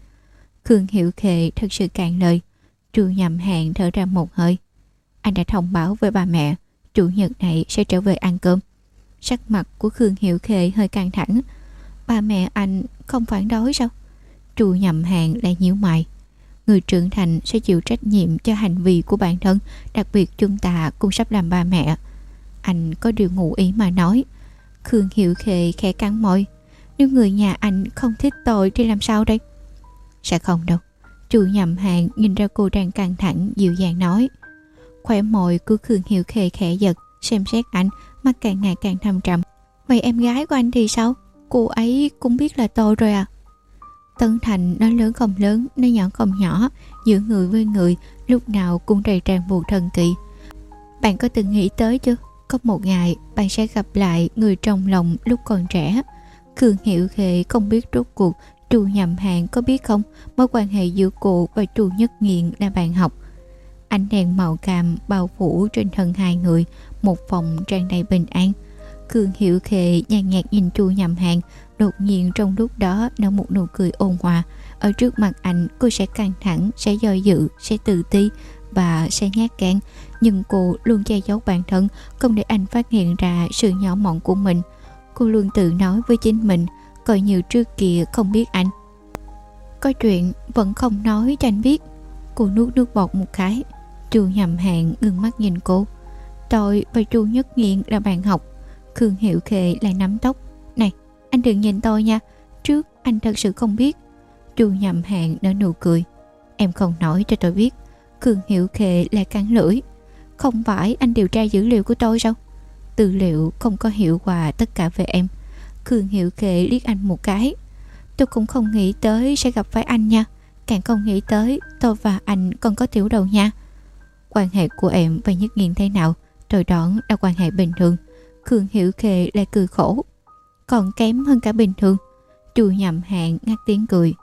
Khương Hiểu Khệ thật sự cạn lời. Chu nhầm hàng thở ra một hơi. Anh đã thông báo với ba mẹ, Chủ nhật này sẽ trở về ăn cơm. Sắc mặt của Khương Hiểu Khệ hơi căng thẳng. Ba mẹ anh không phản đối sao? Chu nhầm hàng lại nhíu mày. Người trưởng thành sẽ chịu trách nhiệm cho hành vi của bản thân, Đặc biệt chúng ta cũng sắp làm ba mẹ. Anh có điều ngụ ý mà nói. Khương Hiểu Khệ khẽ cắn môi. Nếu người nhà anh không thích tội thì làm sao đây? Sẽ không đâu. Chủ nhầm hàng nhìn ra cô đang căng thẳng, dịu dàng nói. Khỏe môi của Khương Hiệu khề khẽ giật, Xem xét anh, Mắt càng ngày càng thâm trầm. Vậy em gái của anh thì sao? Cô ấy cũng biết là tôi rồi à? Tân Thành nó lớn không lớn Nó nhỏ không nhỏ Giữa người với người, Lúc nào cũng đầy tràn buồn thần kỳ. Bạn có từng nghĩ tới chưa? Có một ngày bạn sẽ gặp lại Người trong lòng lúc còn trẻ. Khương Hiệu Khệ không biết rốt cuộc Trù nhầm hàng có biết không? Mối quan hệ giữa cô và Trù Nhất Nghiện là bạn học. Ánh đèn màu cam bao phủ trên thân hai người Một phòng tràn đầy bình an. Khương Hiệu Khệ nhàn nhạt nhìn Chu nhầm hàng Đột nhiên trong lúc đó nở một nụ cười ôn hòa. Ở trước mặt anh cô sẽ căng thẳng, sẽ do dự, sẽ tự ti và sẽ nhát gan Nhưng cô luôn che giấu bản thân, Không để anh phát hiện ra sự nhỏ mọn của mình. Cô luôn tự nói với chính mình, Coi như trước kia không biết anh. Có chuyện vẫn không nói cho anh biết. Cô nuốt nước bọt một cái, Chu nhầm hàng ngừng mắt nhìn cô. Tôi và chu nhất nghiện là bạn học. Khương Hiệu Khệ lại nắm tóc. Này, anh đừng nhìn tôi nha. Trước anh thật sự không biết. Chu nhầm hạn nở nụ cười. Em không nói cho tôi biết. Khương Hiệu Khệ lại cắn lưỡi. Không phải anh điều tra dữ liệu của tôi sao? Tư liệu không có hiệu quả tất cả về em. Khương Hiệu Khệ liếc anh một cái. Tôi cũng không nghĩ tới sẽ gặp phải anh nha. Càng không nghĩ tới, tôi và anh còn có tiểu đầu nha. Quan hệ của em và Nhất Nghiên thế nào? Tôi đoán là quan hệ bình thường. Khương Hiểu Khệ lại cười khổ. Còn kém hơn cả bình thường. Chu nhầm hạn ngắt tiếng cười.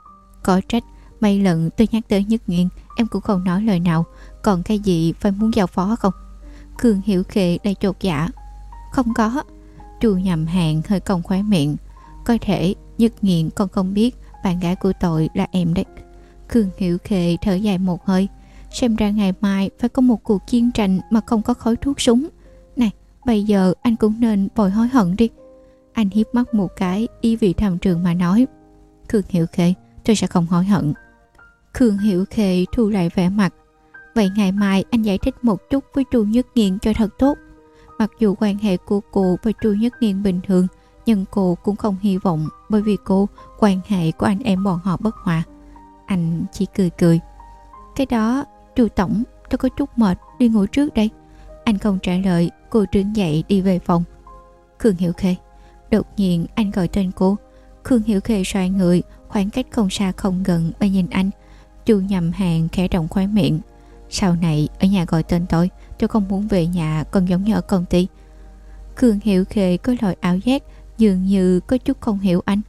Có trách, Mấy lần tôi nhắc tới nhất nghiện Em cũng không nói lời nào. Còn cái gì, phải muốn giao phó không? Khương Hiểu Khệ lại chột dạ. Không có. Chu nhầm hàng hơi cong khóe miệng. Có thể, nhất nghiện còn không biết Bạn gái của tội là em đấy. Khương Hiểu Khệ thở dài một hơi. Xem ra ngày mai phải có một cuộc chiến tranh Mà không có khói thuốc súng. Này, Bây giờ anh cũng nên bồi hối hận đi. Anh hiếp mắt một cái, y vị thầm trường mà nói. Khương Hiểu Khệ tôi sẽ không hối hận. Khương Hiểu Khê thu lại vẻ mặt. Vậy ngày mai anh giải thích một chút với Chu Nhất Nghiện cho thật tốt. Mặc dù quan hệ của cô và Chu Nhất Nghiện bình thường, Nhưng cô cũng không hy vọng Bởi vì cô, quan hệ của anh em bọn họ bất hòa. Anh chỉ cười cười. Cái đó, Chu Tổng, tôi có chút mệt, đi ngủ trước đây. Anh không trả lời, Cô đứng dậy đi về phòng. Khương Hiểu Khê. Đột nhiên anh gọi tên cô. Khương Hiểu Khê xoay người, Khoảng cách không xa không gần mà nhìn anh. Chu nhầm hàng khẽ rộng khoái miệng. Sau này, ở nhà gọi tên tôi Tôi không muốn về nhà, còn giống như ở công ty. Khương Hiểu Khê có loại ảo giác Dường như có chút không hiểu anh.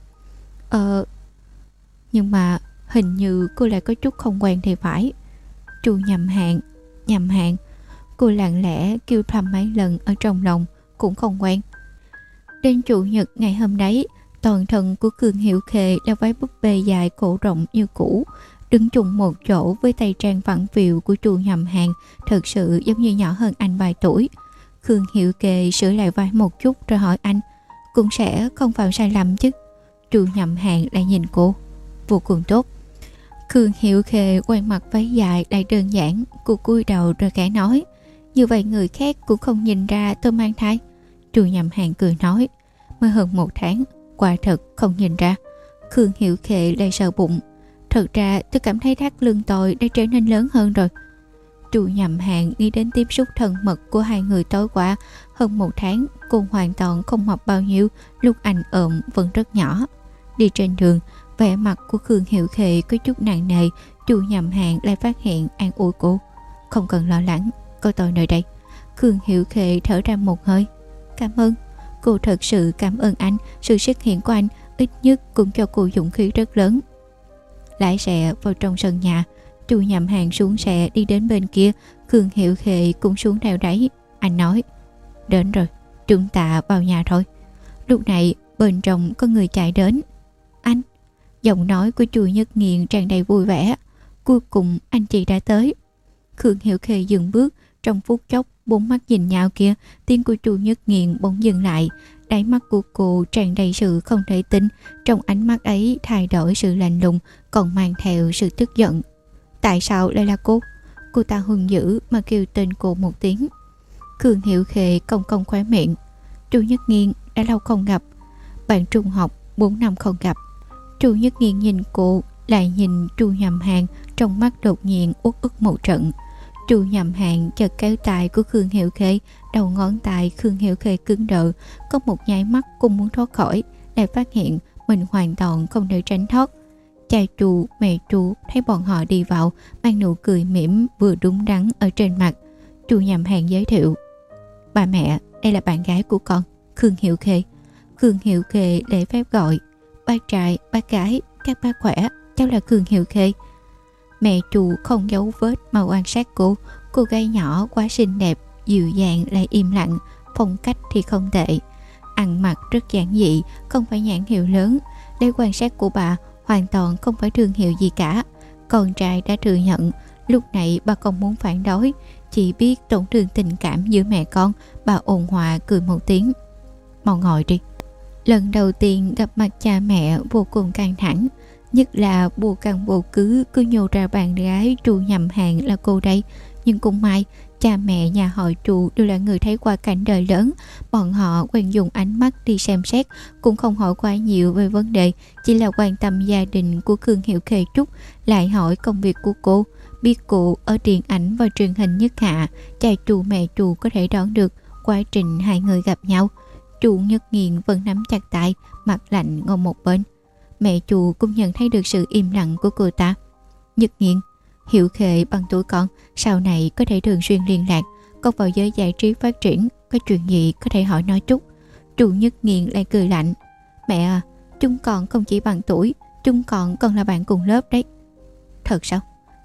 Ờ Nhưng mà hình như cô lại có chút không quen thì phải. Chu nhầm hàng Nhầm hàng. Cô lặng lẽ kêu thầm mấy lần ở trong lòng, Cũng không quen. Đến chủ nhật ngày hôm đấy, Toàn thân của Cường Hiệu Khê là váy búp bê dài cổ rộng như cũ Đứng chung một chỗ với tay trang vặn vẹo của chu nhầm hàng, Thật sự giống như nhỏ hơn anh vài tuổi. Khương Hiệu Kề sửa lại vai một chút rồi hỏi anh, Cũng sẽ không phạm sai lầm chứ? Chu nhầm hàng lại nhìn cô. Vô cùng tốt. Khương Hiệu Khê quay mặt váy dài lại đơn giản, Cô cúi đầu rồi khẽ nói, Như vậy người khác cũng không nhìn ra tôi mang thai. Chu nhầm hàng cười nói, Mới hơn một tháng, Quả thật không nhìn ra. Khương Hiệu Khê lại sợ bụng Thật ra, tôi cảm thấy thắt lưng tôi đã trở nên lớn hơn rồi. Chu nhầm hạng nghĩ đến tiếp xúc thân mật của hai người tối qua, Hơn một tháng, cô hoàn toàn không mập bao nhiêu, Lúc anh ôm vẫn rất nhỏ. Đi trên đường, vẻ mặt của Khương Hiệu Khệ có chút nặng nề, Chu nhầm hạng lại phát hiện an ủi cô. Không cần lo lắng, Có tôi nơi đây. Khương Hiệu Khệ thở ra một hơi. Cảm ơn, Cô thật sự cảm ơn anh, Sự xuất hiện của anh ít nhất cũng cho cô dũng khí rất lớn. Lái xe vào trong sân nhà. Chu nhầm hàng xuống xe đi đến bên kia, Khương Hiệu Khệ cũng xuống theo đấy Anh nói, Đến rồi, Chúng ta vào nhà thôi. Lúc này, bên trong có người chạy đến. Anh. Giọng nói của chu nhất nghiện tràn đầy vui vẻ. Cuối cùng, anh chị đã tới. Khương hiệu Khê dừng bước, Trong phút chốc, bốn mắt nhìn nhau kia, Tiếng của chu nhất nghiện bỗng dừng lại. Đáy mắt của cô tràn đầy sự không thể tin. Trong ánh mắt ấy thay đổi sự lạnh lùng Còn mang theo sự tức giận. Tại sao lại là cô? Cô ta hung dữ mà kêu tên cô một tiếng. Khương Hiệu Khê công công khóe miệng. Chu Nhất Nghiên đã lâu không gặp. Bạn trung học 4 năm không gặp. Chu Nhất Nghiên nhìn cô lại nhìn Chu Nhầm Hàng trong mắt đột nhiên uất ức một trận. Chu Nhầm Hàng chợt kéo tay của Khương Hiệu Khê, đầu ngón tay Khương Hiệu Khê cứng đờ, có một nháy mắt cũng muốn thoát khỏi, lại phát hiện mình hoàn toàn không thể tránh thoát. Cha chú mẹ chú thấy bọn họ đi vào, mang nụ cười mỉm vừa đúng đắn ở trên mặt. Chu Nhầm Hàng giới thiệu. Bà mẹ, đây là bạn gái của con, Khương Hiệu Khê. Khương Hiệu Khê lễ phép gọi bác trai, bác gái, các bác khỏe, cháu là Cường Hiệu Khê. Mẹ chú không giấu vết mà quan sát cô, cô gái nhỏ quá xinh đẹp, dịu dàng lại im lặng, phong cách thì không tệ. Ăn mặc rất giản dị, không phải nhãn hiệu lớn. Để quan sát của bà hoàn toàn không phải thương hiệu gì cả. Con trai đã thừa nhận, lúc này bà không muốn phản đối, chỉ biết tổn thương tình cảm giữa mẹ con, bà ồn hòa cười một tiếng. Mau ngồi đi. Lần đầu tiên gặp mặt cha mẹ vô cùng căng thẳng Nhất là bù càng bồ cứ cứ nhô ra bạn gái trù nhầm hàng là cô đây Nhưng cũng may cha mẹ nhà họ trù đều là người thấy qua cảnh đời lớn Bọn họ quen dùng ánh mắt đi xem xét Cũng không hỏi quá nhiều về vấn đề Chỉ là quan tâm gia đình của Khương Hiệu Khê Trúc Lại hỏi công việc của cô Biết cô ở điện ảnh và truyền hình nhất hạ Cha trù mẹ trù có thể đón được quá trình hai người gặp nhau Chu Nhất Nghiện vẫn nắm chặt tay, mặt lạnh ngồi một bên. Mẹ chu cũng nhận thấy được sự im lặng của cô ta. Nhất Nghiện, hiệu khệ bằng tuổi con, sau này có thể thường xuyên liên lạc, con vào giới giải trí phát triển, có chuyện gì có thể hỏi nói chút. Chu Nhất Nghiện lại cười lạnh. Mẹ à, chúng còn không chỉ bằng tuổi, chúng còn còn là bạn cùng lớp đấy. Thật sao?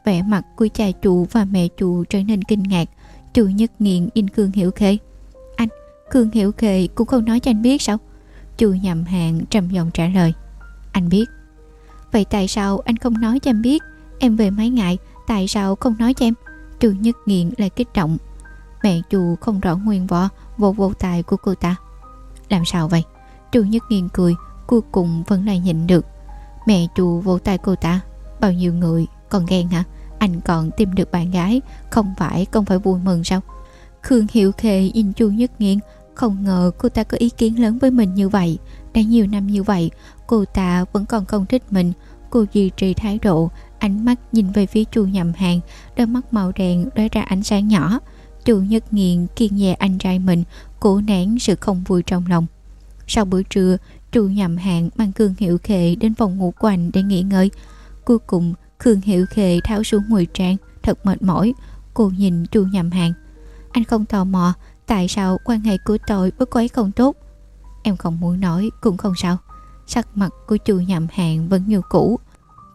Vẻ mặt của cha chủ và mẹ chủ trở nên kinh ngạc. Chu Nhất Nghiện in cương hiểu khê. anh Khương Hiểu Khê cũng không nói cho anh biết sao Chu nhầm hàng trầm giọng trả lời Anh biết Vậy tại sao anh không nói cho em biết Em về mấy ngày Tại sao không nói cho em? Chu Nhất Nghiện lại kích động. Mẹ chu không rõ nguyên võ, Vô vô tài của cô ta. Làm sao vậy? Chu Nhất Nghiện cười, Cuối cùng vẫn là nhịn được. Mẹ chu vô tay cô ta, Bao nhiêu người còn ghen hả? Anh còn tìm được bạn gái, Không phải không phải vui mừng sao? Khương Hiệu Khê nhìn Chu Nhất Nghiện, không ngờ cô ta có ý kiến lớn với mình như vậy. Đã nhiều năm như vậy, Cô ta vẫn còn không thích mình. Cô duy trì thái độ Ánh mắt nhìn về phía chu nhầm hàng, Đôi mắt màu đen lóe ra ánh sáng nhỏ. Chu nhất nghiện kiên nhẹ anh trai mình, Cố nén sự không vui trong lòng. Sau bữa trưa, Chu nhầm hàng mang cương Hiệu Khệ Đến phòng ngủ của anh để nghỉ ngơi. Cuối cùng, Khương Hiệu Khệ tháo xuống ngụy trang, Thật mệt mỏi. Cô nhìn Chu nhầm hàng. Anh không tò mò, Tại sao quan hệ của tôi với cô ấy không tốt? Em không muốn nói, cũng không sao. Sắc mặt của chu nhậm hàng vẫn như cũ.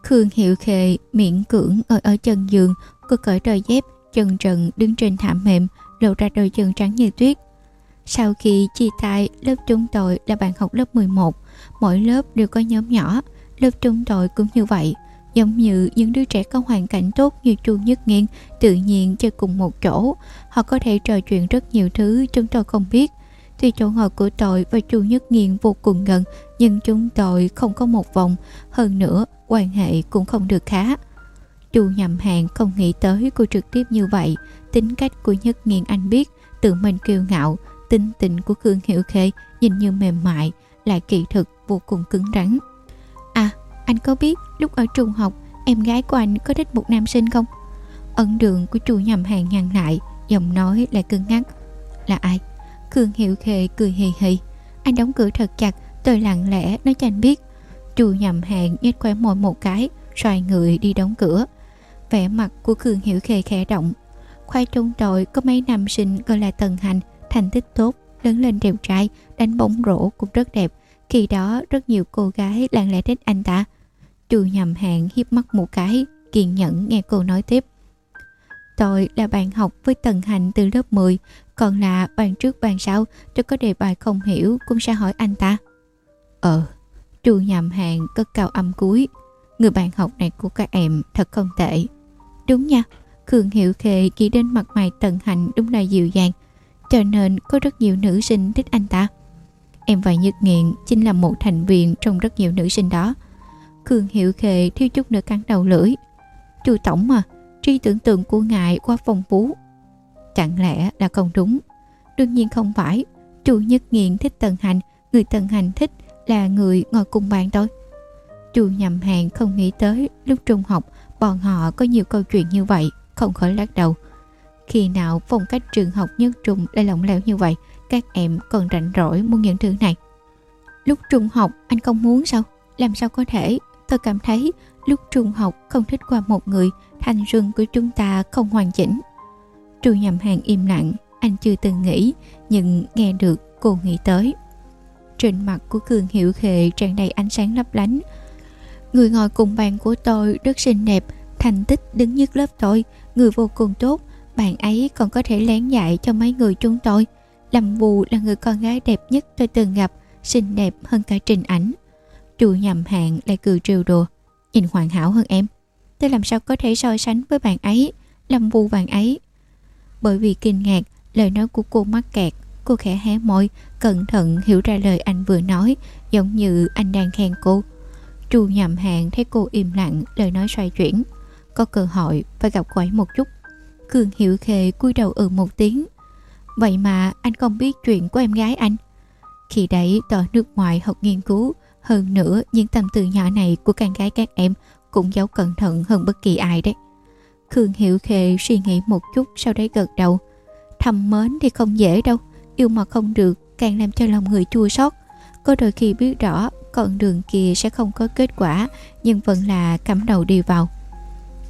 Khương Hiệu khề miễn cưỡng ở ở chân giường Cô cởi đôi dép Chân trần đứng trên thảm mềm Lộ ra đôi chân trắng như tuyết Sau khi chia tay Lớp chúng tôi là bạn học lớp 11 Mỗi lớp đều có nhóm nhỏ Lớp chúng tôi cũng như vậy Giống như những đứa trẻ có hoàn cảnh tốt như Chu Nhất Nghiên tự nhiên chơi cùng một chỗ. Họ có thể trò chuyện rất nhiều thứ chúng tôi không biết. Tuy chỗ ngồi của tôi và Chu Nhất Nghiên vô cùng gần, nhưng chúng tôi không có một vòng. Hơn nữa, quan hệ cũng không được khá. Chu nhầm hàng không nghĩ tới cô trực tiếp như vậy. Tính cách của Nhất Nghiên anh biết, Tự mình kiêu ngạo Tinh tình của Khương Hiểu Khê Nhìn như mềm mại, Lại kỳ thực vô cùng cứng rắn. À anh có biết lúc ở trung học, Em gái của anh có thích một nam sinh không? Ấn đường của chu nhầm hàng nhăn lại, Giọng nói lại cứng ngắc Là ai? Khương Hiểu Khê cười hì hì. Anh đóng cửa thật chặt, Tôi lặng lẽ nói cho anh biết. Chu nhầm hàng nhếch khóe môi một cái Xoay người đi đóng cửa. Vẻ mặt của cường Hiểu Khê khẽ động. Khoai trung đội có mấy nam sinh gọi là Tần Hành, thành tích tốt, lớn lên đẹp trai, đánh bóng rổ cũng rất đẹp. Khi đó, rất nhiều cô gái lặng lẽ thích anh ta. Chu nhầm hàng hiếp mắt một cái, kiên nhẫn nghe cô nói tiếp. Tôi là bạn học với Tần Hành từ lớp 10 còn là bạn trước bạn sau, tôi có đề bài không hiểu cũng sẽ hỏi anh ta. Ờ chu nhầm hàng cất cao âm cuối người bạn học này của các em thật không tệ Đúng nha, Khương Hiệu Khệ chỉ đến mặt mày tận hạnh đúng là dịu dàng, cho nên có rất nhiều nữ sinh thích anh ta. Em và Nhật Nghiện chính là một thành viên trong rất nhiều nữ sinh đó. Khương Hiệu Khệ thiếu chút nữa cắn đầu lưỡi. Chu Tổng mà, tri tưởng tượng của ngài quá phong phú. Chẳng lẽ là không đúng? Đương nhiên không phải. Chu Nhất Nghiện thích Tần Hành, người Tần Hành thích là người ngồi cùng bàn tôi. Chu nhầm hàng không nghĩ tới lúc trung học, Bọn họ có nhiều câu chuyện như vậy, Không khỏi lắc đầu. Khi nào phong cách trường học nhất trung lại lỏng lẻo như vậy, Các em còn rảnh rỗi muốn những thứ này. Lúc trung học, anh không muốn sao? Làm sao có thể? Tôi cảm thấy lúc trung học không thích qua một người, Thanh xuân của chúng ta không hoàn chỉnh. Chu nhầm hàng im lặng, Anh chưa từng nghĩ, Nhưng nghe được cô nghĩ tới. Trên mặt của Cường Hiểu Khệ tràn đầy ánh sáng lấp lánh Người ngồi cùng bàn của tôi rất xinh đẹp, thành tích đứng nhất lớp tôi, người vô cùng tốt, bạn ấy còn có thể lén dạy cho mấy người chúng tôi. Lâm Vù là người con gái đẹp nhất tôi từng gặp, xinh đẹp hơn cả trình ảnh. Chu nhầm hạng lại cười trêu đùa, nhìn hoàn hảo hơn em. Tôi làm sao có thể so sánh với bạn ấy, Lâm Vù bạn ấy. Bởi vì kinh ngạc, lời nói của cô mắc kẹt, cô khẽ hé môi, cẩn thận hiểu ra lời anh vừa nói, giống như anh đang khen cô. Chu nhầm hàng thấy cô im lặng Lời nói xoay chuyển. Có cơ hội phải gặp quẩy một chút. Cường Hiểu Khê cúi đầu ừ một tiếng. Vậy mà anh không biết chuyện của em gái anh. Khi đấy tờ nước ngoài học nghiên cứu Hơn nữa những tâm tư nhỏ này của con gái các em Cũng giấu cẩn thận hơn bất kỳ ai đấy. Khương Hiểu Khê suy nghĩ một chút sau đấy gật đầu. Thầm mến thì không dễ đâu. Yêu mà không được càng làm cho lòng người chua xót. Có đôi khi biết rõ con đường kia sẽ không có kết quả, nhưng vẫn là cắm đầu đi vào.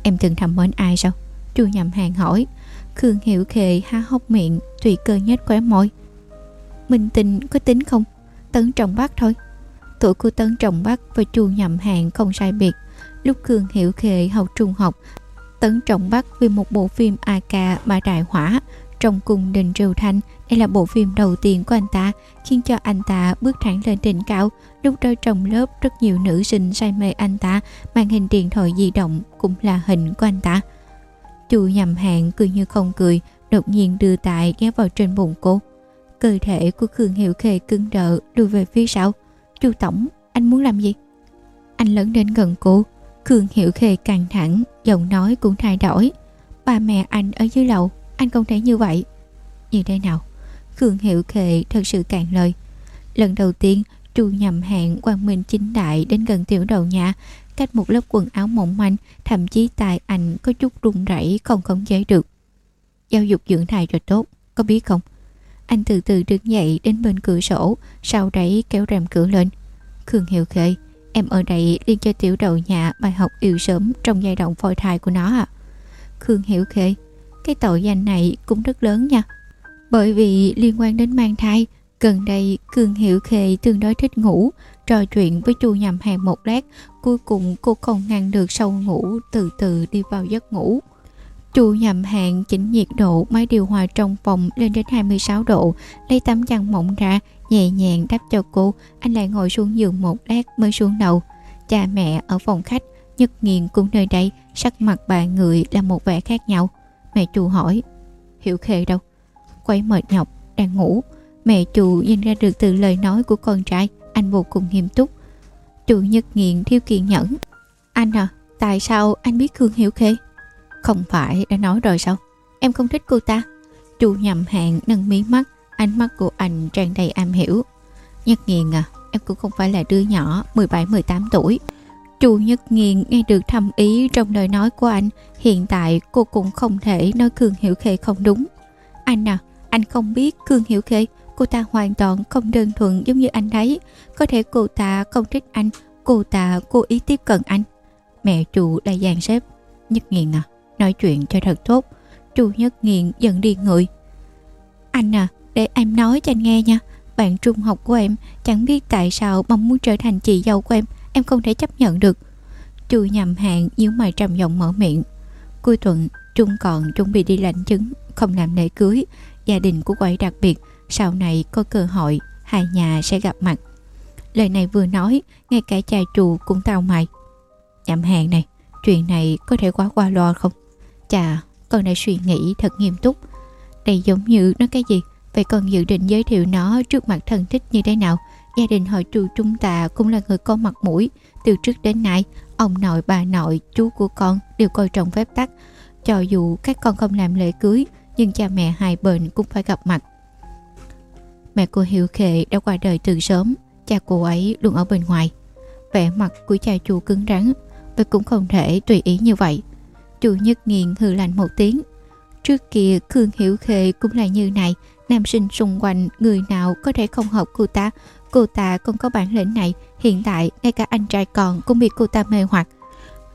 Em từng thầm mến ai sao? Chu nhậm hàng hỏi. Khương hiểu khề há hốc miệng, tùy cơ nhếch khóe môi. Minh tình có tính không? Tấn trọng Bác thôi. Tuổi của tấn trọng bắc và chu nhậm hàng không sai biệt. Lúc khương hiểu khề học trung học, tấn trọng bắc vì một bộ phim ak mà đại hỏa trong cung đình triều thanh. Đây là bộ phim đầu tiên của anh ta, khiến cho anh ta bước thẳng lên đỉnh cao. Lúc đó trong lớp, rất nhiều nữ sinh say mê anh ta, màn hình điện thoại di động cũng là hình của anh ta. Chu nhầm hạn cười như không cười, đột nhiên đưa tay ghé vào trên bụng cô. Cơ thể của khương hiệu khê cứng đờ lùi về phía sau. Chu tổng, anh muốn làm gì? Anh lớn đến gần cô. Khương hiệu khê căng thẳng, giọng nói cũng thay đổi. Ba mẹ anh ở dưới lầu anh không thể như vậy. Như thế nào? Khương Hiệu Khệ thật sự cạn lời. Lần đầu tiên Chu nhầm hẹn quang minh chính đại đến gần tiểu đầu nhà, cách một lớp quần áo mỏng manh, thậm chí tài ảnh có chút run rẩy không khống chế được. Giáo dục dưỡng thai rồi tốt, có biết không? Anh từ từ đứng dậy đến bên cửa sổ, sau đấy kéo rèm cửa lên. Khương hiệu khệ, em ở đây liên cho tiểu đầu nhà bài học yêu sớm trong giai đoạn phôi thai của nó à khương hiểu khệ cái tội danh này cũng rất lớn nha. Bởi vì liên quan đến mang thai, gần đây cường hiểu khê tương đối thích ngủ, trò chuyện với chu nhầm hàng một lát, cuối cùng cô không ngăn được sâu ngủ, từ từ đi vào giấc ngủ. Chu nhầm hàng chỉnh nhiệt độ, máy điều hòa trong phòng lên đến 26 độ, lấy tấm chăn mỏng ra, nhẹ nhàng đắp cho cô. Anh lại ngồi xuống giường một lát mới xuống đầu. Cha mẹ ở phòng khách, nhất nghiền cũng nơi đây, sắc mặt bà người là một vẻ khác nhau. Mẹ chu hỏi Hiểu khê đâu Quay mệt nhọc đang ngủ Mẹ chu nhìn ra được từ lời nói của con trai Anh vô cùng nghiêm túc Chủ nhất nghiện thiếu kiên nhẫn Anh à tại sao anh biết Khương Hiểu Khê? Không phải đã nói rồi sao? Em không thích cô ta. Chu nhầm hàng nâng mí mắt, ánh mắt của anh tràn đầy am hiểu. Nhất Nghiện à, em cũng không phải là đứa nhỏ 17-18 tuổi. Chu Nhất Nghiên nghe được thầm ý trong lời nói của anh, hiện tại cô cũng không thể nói Khương Hiểu Khê không đúng. Anh à, anh không biết Khương Hiểu Khê, cô ta hoàn toàn không đơn thuần giống như anh đấy. Có thể cô ta không thích anh, cô ta cố ý tiếp cận anh. Mẹ chủ đã dàn xếp. Nhất Nghiên à, nói chuyện cho thật tốt. Chu Nhất Nghiên dần đi người. Anh à, để em nói cho anh nghe nha. Bạn trung học của em chẳng biết tại sao mong muốn trở thành chị dâu của em em không thể chấp nhận được. Chu nhầm hàng nhíu mày trầm giọng mở miệng. Cuối tuần, trung còn chuẩn bị đi lãnh chứng, không làm lễ cưới. Gia đình của cô ấy đặc biệt, sau này có cơ hội, hai nhà sẽ gặp mặt. Lời này vừa nói, ngay cả cha chủ cũng tao mày. Nhậm hàng này, chuyện này có thể quá qua loa không? Chà, con đã suy nghĩ thật nghiêm túc. Đây giống như nói cái gì? Vậy còn dự định giới thiệu nó trước mặt thân thích như thế nào? Gia đình họ trù trung ta cũng là người có mặt mũi. Từ trước đến nay, ông nội, bà nội, chú của con đều coi trọng phép tắc. Cho dù các con không làm lễ cưới, nhưng cha mẹ hai bên cũng phải gặp mặt. Mẹ của Hiểu Khệ đã qua đời từ sớm, cha cô ấy luôn ở bên ngoài. Vẻ mặt của cha chú cứng rắn, và cũng không thể tùy ý như vậy. Chú nhất nghiền hư lạnh một tiếng. Trước kia Khương Hiểu Khệ cũng là như này, nam sinh xung quanh người nào có thể không hợp cô ta Cô ta còn có bản lĩnh này Hiện tại ngay cả anh trai còn cũng bị cô ta mê hoặc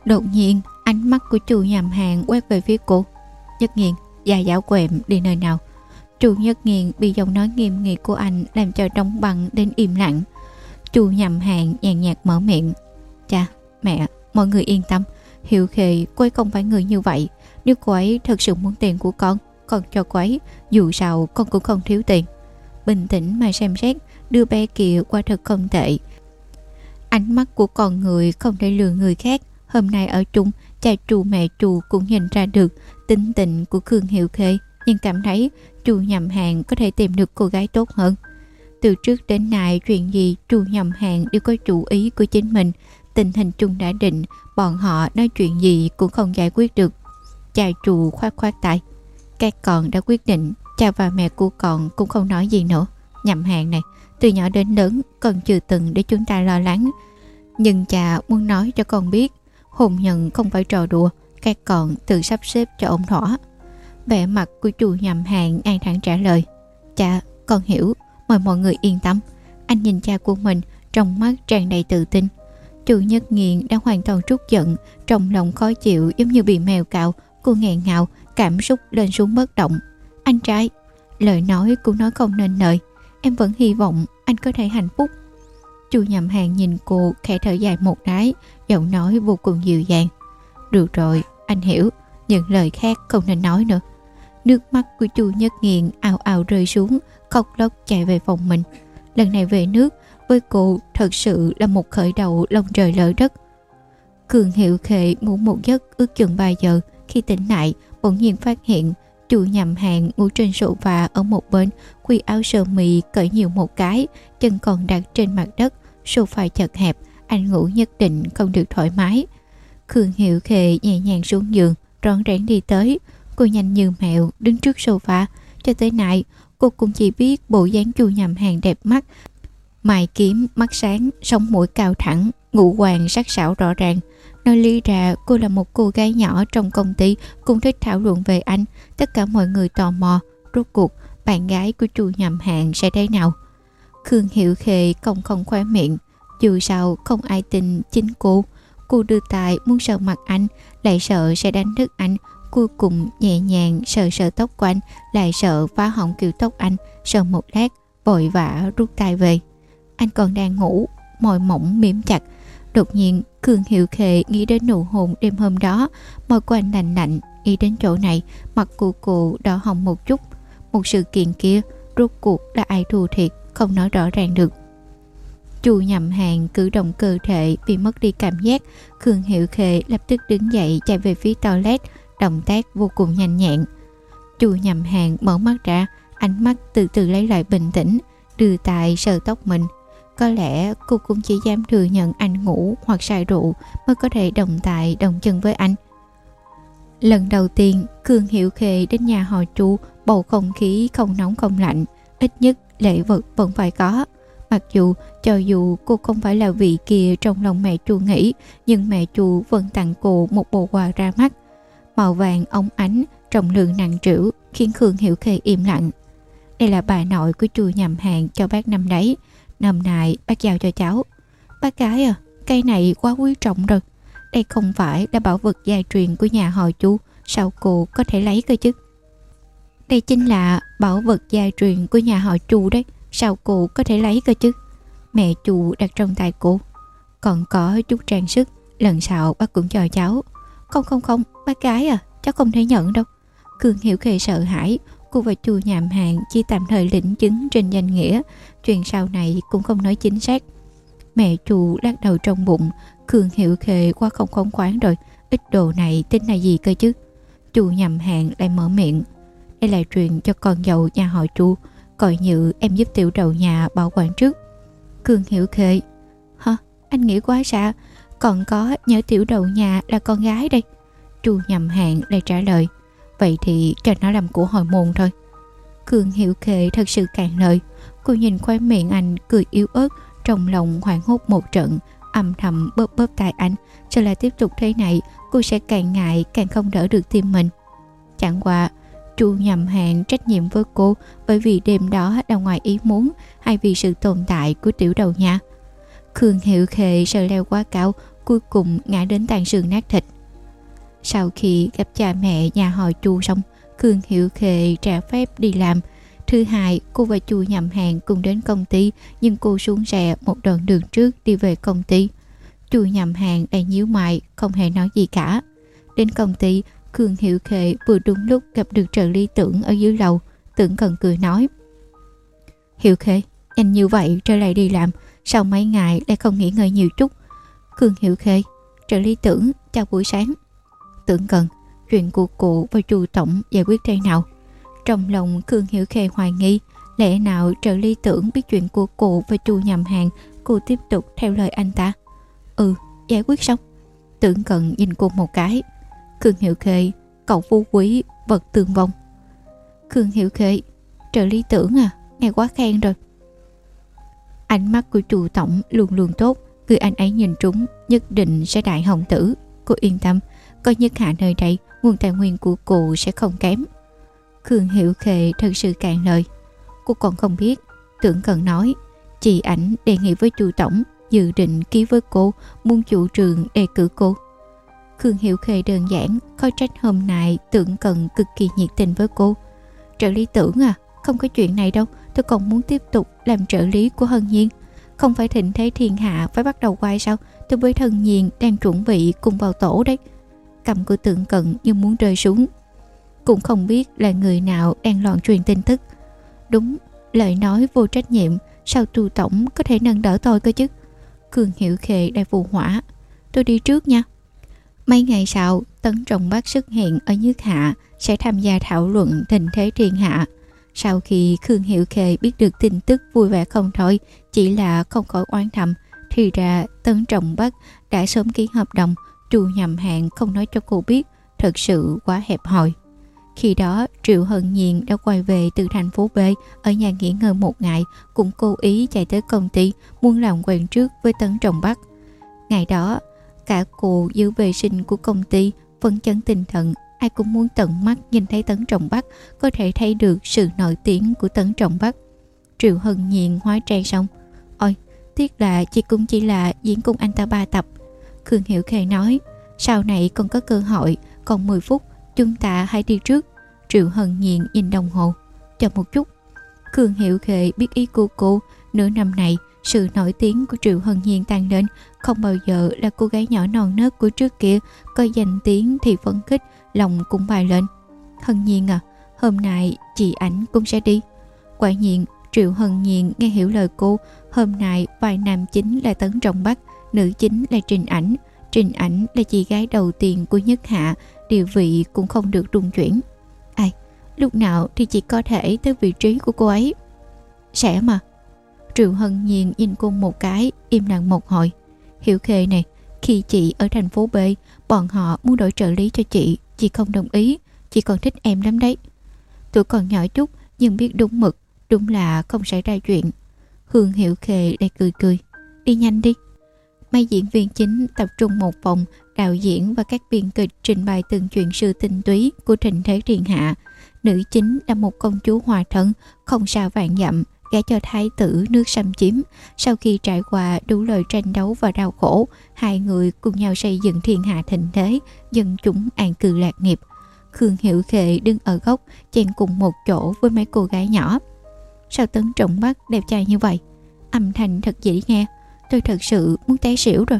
Đột nhiên ánh mắt của chủ nhầm hàng quét về phía cô Nhất nghiền Già giáo quệm đi nơi nào Chu Nhất Nghiền bị giọng nói nghiêm nghị của anh làm cho đóng băng đến im lặng. Chu nhầm hàng nhàn nhạt mở miệng. Cha, mẹ, mọi người yên tâm. Hiệu khề cô ấy không phải người như vậy. Nếu cô ấy thật sự muốn tiền của con, con cho cô ấy. Dù sao con cũng không thiếu tiền. Bình tĩnh mà xem xét, đưa bé kia qua thật không tệ. Ánh mắt của con người không thể lừa người khác. Hôm nay ở chung, cha trù mẹ trù cũng nhìn ra được tính tình của Khương Hiệu Khê, nhưng cảm thấy trù nhầm hàng có thể tìm được cô gái tốt hơn. Từ trước đến nay, chuyện gì trù nhầm hàng đều có chủ ý của chính mình. Tình hình chung đã định, bọn họ nói chuyện gì cũng không giải quyết được. Cha trù khoát khoát tay. Các con đã quyết định, cha và mẹ của con cũng không nói gì nữa. Nhầm hàng này, từ nhỏ đến lớn còn chưa từng để chúng ta lo lắng. Nhưng cha muốn nói cho con biết hôn nhân không phải trò đùa, các con tự sắp xếp cho ông thỏa. Vẻ mặt của chu nhầm hàng an thẳng trả lời. Cha, con hiểu, mời mọi người yên tâm. Anh nhìn cha của mình trong mắt tràn đầy tự tin. Chủ nhất nghiện đã hoàn toàn trút giận, trong lòng khó chịu giống như bị mèo cạo, cô nghẹn ngào, cảm xúc lên xuống bất động. Anh trai, lời nói cũng nói không nên lời. Em vẫn hy vọng anh có thể hạnh phúc. Chu nhầm hàng nhìn cô khẽ thở dài một cái, giọng nói vô cùng dịu dàng. Được rồi, anh hiểu, những lời khác không nên nói nữa. Nước mắt của chu nhất nghiện ào ào rơi xuống, khóc lóc chạy về phòng mình. Lần này về nước, với cô thật sự là một khởi đầu lòng trời lỡ đất. Cường hiệu khệ ngủ một giấc ước chừng 3 giờ, khi tỉnh lại, bỗng nhiên phát hiện Chu nhầm hàng ngủ trên sofa ở một bên, quy áo sơ mi cởi nhiều một cái, chân còn đặt trên mặt đất, sofa chật hẹp, anh ngủ nhất định không được thoải mái. Khương Hiệu Khề nhẹ nhàng xuống giường, rón rén đi tới. Cô nhanh như mèo đứng trước sofa. Cho tới nay, cô cũng chỉ biết bộ dáng chu nhầm hàng đẹp mắt. Mài kiếm, mắt sáng, sống mũi cao thẳng, ngũ hoàng sắc sảo rõ ràng. Nói lý ra cô là một cô gái nhỏ trong công ty cũng thích thảo luận về anh. Tất cả mọi người tò mò, rốt cuộc bạn gái của chu nhầm hàng sẽ thế nào. Khương Hiệu khề không không khóe miệng. Dù sao không ai tin chính cô. Cô đưa tài muốn sờ mặt anh, lại sợ sẽ đánh thức anh. Cuối cùng nhẹ nhàng sờ sờ tóc của anh, lại sợ phá hỏng kiểu tóc anh. Sờ một lát, vội vã rút tay về. Anh còn đang ngủ, môi mỏng mím chặt. Đột nhiên Cường Hiệu Khệ nghĩ đến nụ hôn đêm hôm đó, môi của anh lạnh lạnh, nghĩ đến chỗ này, mặt cụ cụ đỏ hồng một chút. Một sự kiện kia, rốt cuộc là ai thua thiệt, không nói rõ ràng được. Chu nhầm hàng cử động cơ thể vì mất đi cảm giác, Khương Hiệu Khệ lập tức đứng dậy chạy về phía toilet, động tác vô cùng nhanh nhẹn. Chu nhầm hàng mở mắt ra, ánh mắt từ từ lấy lại bình tĩnh, đưa tay sờ tóc mình có lẽ cô cũng chỉ dám thừa nhận anh ngủ hoặc say rượu mới có thể đồng tại đồng chân với anh. Lần đầu tiên, Cường Hiệu Khê đến nhà họ Chu, bầu không khí không nóng không lạnh, ít nhất lễ vật vẫn phải có. Mặc dù cho dù cô không phải là vị kia trong lòng mẹ chu nghĩ, nhưng mẹ chu vẫn tặng cô một bộ quà ra mắt. Màu vàng ống ánh, trọng lượng nặng trĩu khiến Khương Hiểu Khê im lặng. Đây là bà nội của chu nhầm hàng cho bác năm đấy. Năm nay bác giao cho cháu. Bác gái à, cây này quá quý trọng rồi. Đây không phải là bảo vật gia truyền của nhà họ chu, sao cô có thể lấy cơ chứ? Đây chính là bảo vật gia truyền của nhà họ chu đấy. Sao cô có thể lấy cơ chứ Mẹ chủ đặt trong tay cô Còn có chút trang sức Lần sau bác cũng cho cháu Không không không bác gái à Cháu không thể nhận đâu Cường Hiểu Khê sợ hãi Cô và chu nhàm hàng chỉ tạm thời lĩnh chứng trên danh nghĩa Chuyện sau này cũng không nói chính xác. Mẹ chủ lắc đầu trong bụng Cường Hiểu khề qua không khống khoáng rồi. Ít đồ này, tính là gì cơ chứ? Chu nhầm hàng lại mở miệng. Đây là chuyện cho con dâu nhà họ chu. Coi như em giúp tiểu đầu nhà bảo quản trước. Cường hiểu khề Hả? Anh nghĩ quá xa Còn có nhớ tiểu đầu nhà là con gái đây. Chu nhầm hạng lại trả lời. Vậy thì cho nó làm của hồi môn thôi. Cường hiểu khề thật sự cạn lời. Cô nhìn khoe miệng anh cười yếu ớt Trong lòng hoảng hốt một trận Âm thầm bóp bóp tay anh Cho là tiếp tục thế này Cô sẽ càng ngại càng không đỡ được tim mình Chẳng qua Chu nhầm hạn trách nhiệm với cô bởi vì đêm đó là ngoài ý muốn hay vì sự tồn tại của tiểu đầu nhà. Khương Hiệu Khệ sợ leo quá cao, cuối cùng ngã đến tàn sườn nát thịt. Sau khi gặp cha mẹ nhà họ Chu xong, Khương Hiệu Khệ trả phép đi làm. Thứ hai, cô và Chu nhầm hàng cùng đến công ty, nhưng cô xuống xe một đoạn đường trước đi về công ty. Chu nhầm hàng đầy nhíu mày, không hề nói gì cả. Đến công ty, Khương Hiệu Khệ vừa đúng lúc gặp được trợ lý tưởng ở dưới lầu, tưởng cần cười nói. Hiệu Khệ, nhanh như vậy trở lại đi làm, sau mấy ngày lại không nghỉ ngơi nhiều chút. Khương Hiệu Khệ, trợ lý tưởng, chào buổi sáng. Tưởng cần, chuyện của cụ và chu tổng giải quyết thế nào? Trong lòng Khương Hiểu Khê hoài nghi, lẽ nào trợ lý tưởng biết chuyện của cụ và chu nhầm hàng, cô tiếp tục theo lời anh ta. Ừ, giải quyết xong. Tưởng cận nhìn cô một cái, Khương Hiệu Khê Cậu phú quý vật tương vong. Khương Hiệu Khê Trợ lý tưởng à Nghe quá khen rồi. Ánh mắt của chu tổng luôn luôn tốt Người anh ấy nhìn trúng Nhất định sẽ đại hồng tử. Cô yên tâm coi nhất hạ nơi đây Nguồn tài nguyên của cụ sẽ không kém. Khương Hiệu Khệ thật sự cạn lời Cô còn không biết Tưởng cần nói Chị ảnh đề nghị với chủ tổng Dự định ký với cô Muốn chủ trường đề cử cô Khương Hiểu Khê đơn giản, khó trách hôm nay tưởng cần cực kỳ nhiệt tình với cô. Trợ lý tưởng à, không có chuyện này đâu, tôi còn muốn tiếp tục làm trợ lý của Hân Nhiên. Không phải thịnh thế thiên hạ phải bắt đầu quay sao, tôi với thân nhiên đang chuẩn bị cùng vào tổ đấy. Cầm của tưởng cận như muốn rơi xuống. Cũng không biết là người nào đang loạn truyền tin tức. Đúng, lời nói vô trách nhiệm, sao tu tổng có thể nâng đỡ tôi cơ chứ? Cường Hiệu Khệ đại phù hỏa. Tôi đi trước nha. Mấy ngày sau, Tấn Trọng Bác xuất hiện ở Nhất Hạ sẽ tham gia thảo luận tình thế thiên hạ. Sau khi Khương Hiệu Khê biết được tin tức vui vẻ không thôi, chỉ là không khỏi oán thầm, thì ra Tấn Trọng Bắc đã sớm ký hợp đồng, trù nhầm hạn không nói cho cô biết, thật sự quá hẹp hòi. Khi đó, Triệu hận Nhiên đã quay về từ thành phố B ở nhà nghỉ ngơi một ngày, cũng cố ý chạy tới công ty, muốn làm quen trước với Tấn Trọng Bắc. Ngày đó, Cả cụ giữ vệ sinh của công ty Phấn chấn tinh thần Ai cũng muốn tận mắt nhìn thấy Tấn Trọng Bắc Có thể thấy được sự nổi tiếng của Tấn Trọng Bắc Triệu hận Nhiên hóa trang xong Ôi, tiếc là chị cũng chỉ là diễn cùng anh ta ba tập Khương Hiểu Khê nói Sau này còn có cơ hội Còn 10 phút chúng ta hãy đi trước. Triệu Hân Nhiên nhìn đồng hồ. Chờ một chút. Khương Hiểu Khệ biết ý của cô. Nửa năm này, sự nổi tiếng của Triệu Hân Nhiên tăng lên. Không bao giờ là cô gái nhỏ non nớt của trước kia. Có danh tiếng thì phấn khích, Lòng cũng bài lên. Hân Nhiên à Hôm nay chị ảnh cũng sẽ đi. Quả nhiên, Triệu Hân Nhiên nghe hiểu lời cô. Hôm nay vai nam chính là Tấn Trọng Bắc, Nữ chính là Trình Ảnh. Trình Ảnh là chị gái đầu tiên của Nhất Hạ. Địa vị cũng không được rung chuyển. Ai, Lúc nào thì chị có thể tới vị trí của cô ấy. Sẽ mà. Triệu Hân Nhiên nhìn cô một cái, Im lặng một hồi. Hiểu khê này Khi chị ở thành phố B, Bọn họ muốn đổi trợ lý cho chị Chị không đồng ý, Chị còn thích em lắm đấy. Tuổi còn nhỏ chút, Nhưng biết đúng mực, Đúng là không xảy ra chuyện. Hương Hiểu Khê lại cười cười. Đi nhanh đi. Mấy diễn viên chính tập trung một phòng đạo diễn và các biên kịch trình bày từng chuyện sự tinh túy của trình thế thiên hạ. Nữ chính là một công chúa hòa thân, không sao vạn dặm, gả cho thái tử nước xâm chiếm. Sau khi trải qua đủ lời tranh đấu và đau khổ, hai người cùng nhau xây dựng thiên hạ thịnh thế, dân chúng an cư lạc nghiệp. Khương hiệu khệ đứng ở góc, chen cùng một chỗ với mấy cô gái nhỏ. Sao tấn trọng mắt đẹp trai như vậy? Âm thanh thật dễ nghe. Tôi thật sự muốn té xỉu rồi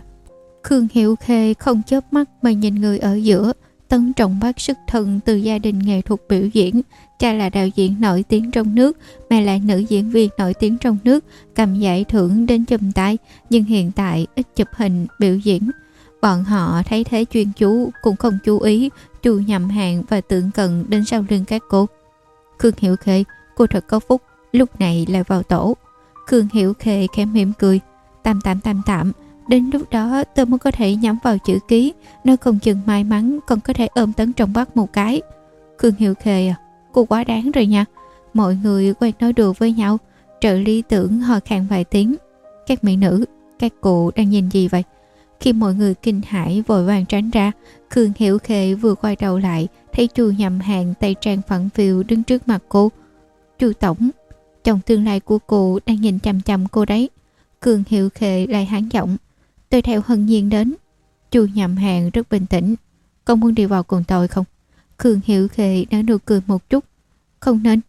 khương hiệu khê không chớp mắt mà nhìn người ở giữa Tấn trọng bác sức thân từ gia đình nghệ thuật biểu diễn, cha là đạo diễn nổi tiếng trong nước, mẹ là nữ diễn viên nổi tiếng trong nước, cầm giải thưởng đến chùm tay, nhưng hiện tại ít chụp hình, biểu diễn. Bọn họ thấy thế chuyên chú, cũng không chú ý, chu nhầm hàng và tượng cận đến sau lưng các cô. Khương Hiểu Khê, cô thật có phúc, lúc này lại vào tổ. Khương Hiểu Khê khẽ mỉm cười, tam tạm tam tạm, Đến lúc đó, tôi mới có thể nhắm vào chữ ký, nơi không chừng may mắn còn có thể ôm tấn trong bắt một cái. Khương Hiệu Khề à Cô quá đáng rồi nha. Mọi người quen nói đùa với nhau, Trợ lý tưởng hò khàn vài tiếng. Các mỹ nữ, Các cụ đang nhìn gì vậy? Khi mọi người kinh hãi vội vàng tránh ra, Khương hiệu Khê vừa quay đầu lại, Thấy chu nhầm hàng tay trang phẳng phiu đứng trước mặt cô. Chu Tổng, Chồng tương lai của cô đang nhìn chăm chăm cô đấy. Cường hiệu Khê lại hán giọng. Tôi theo hân nhiên đến. Chu nhầm hàng rất bình tĩnh. Con muốn đi vào cùng tôi không? Khương Hiểu Khê đã nụ cười một chút. Không nên.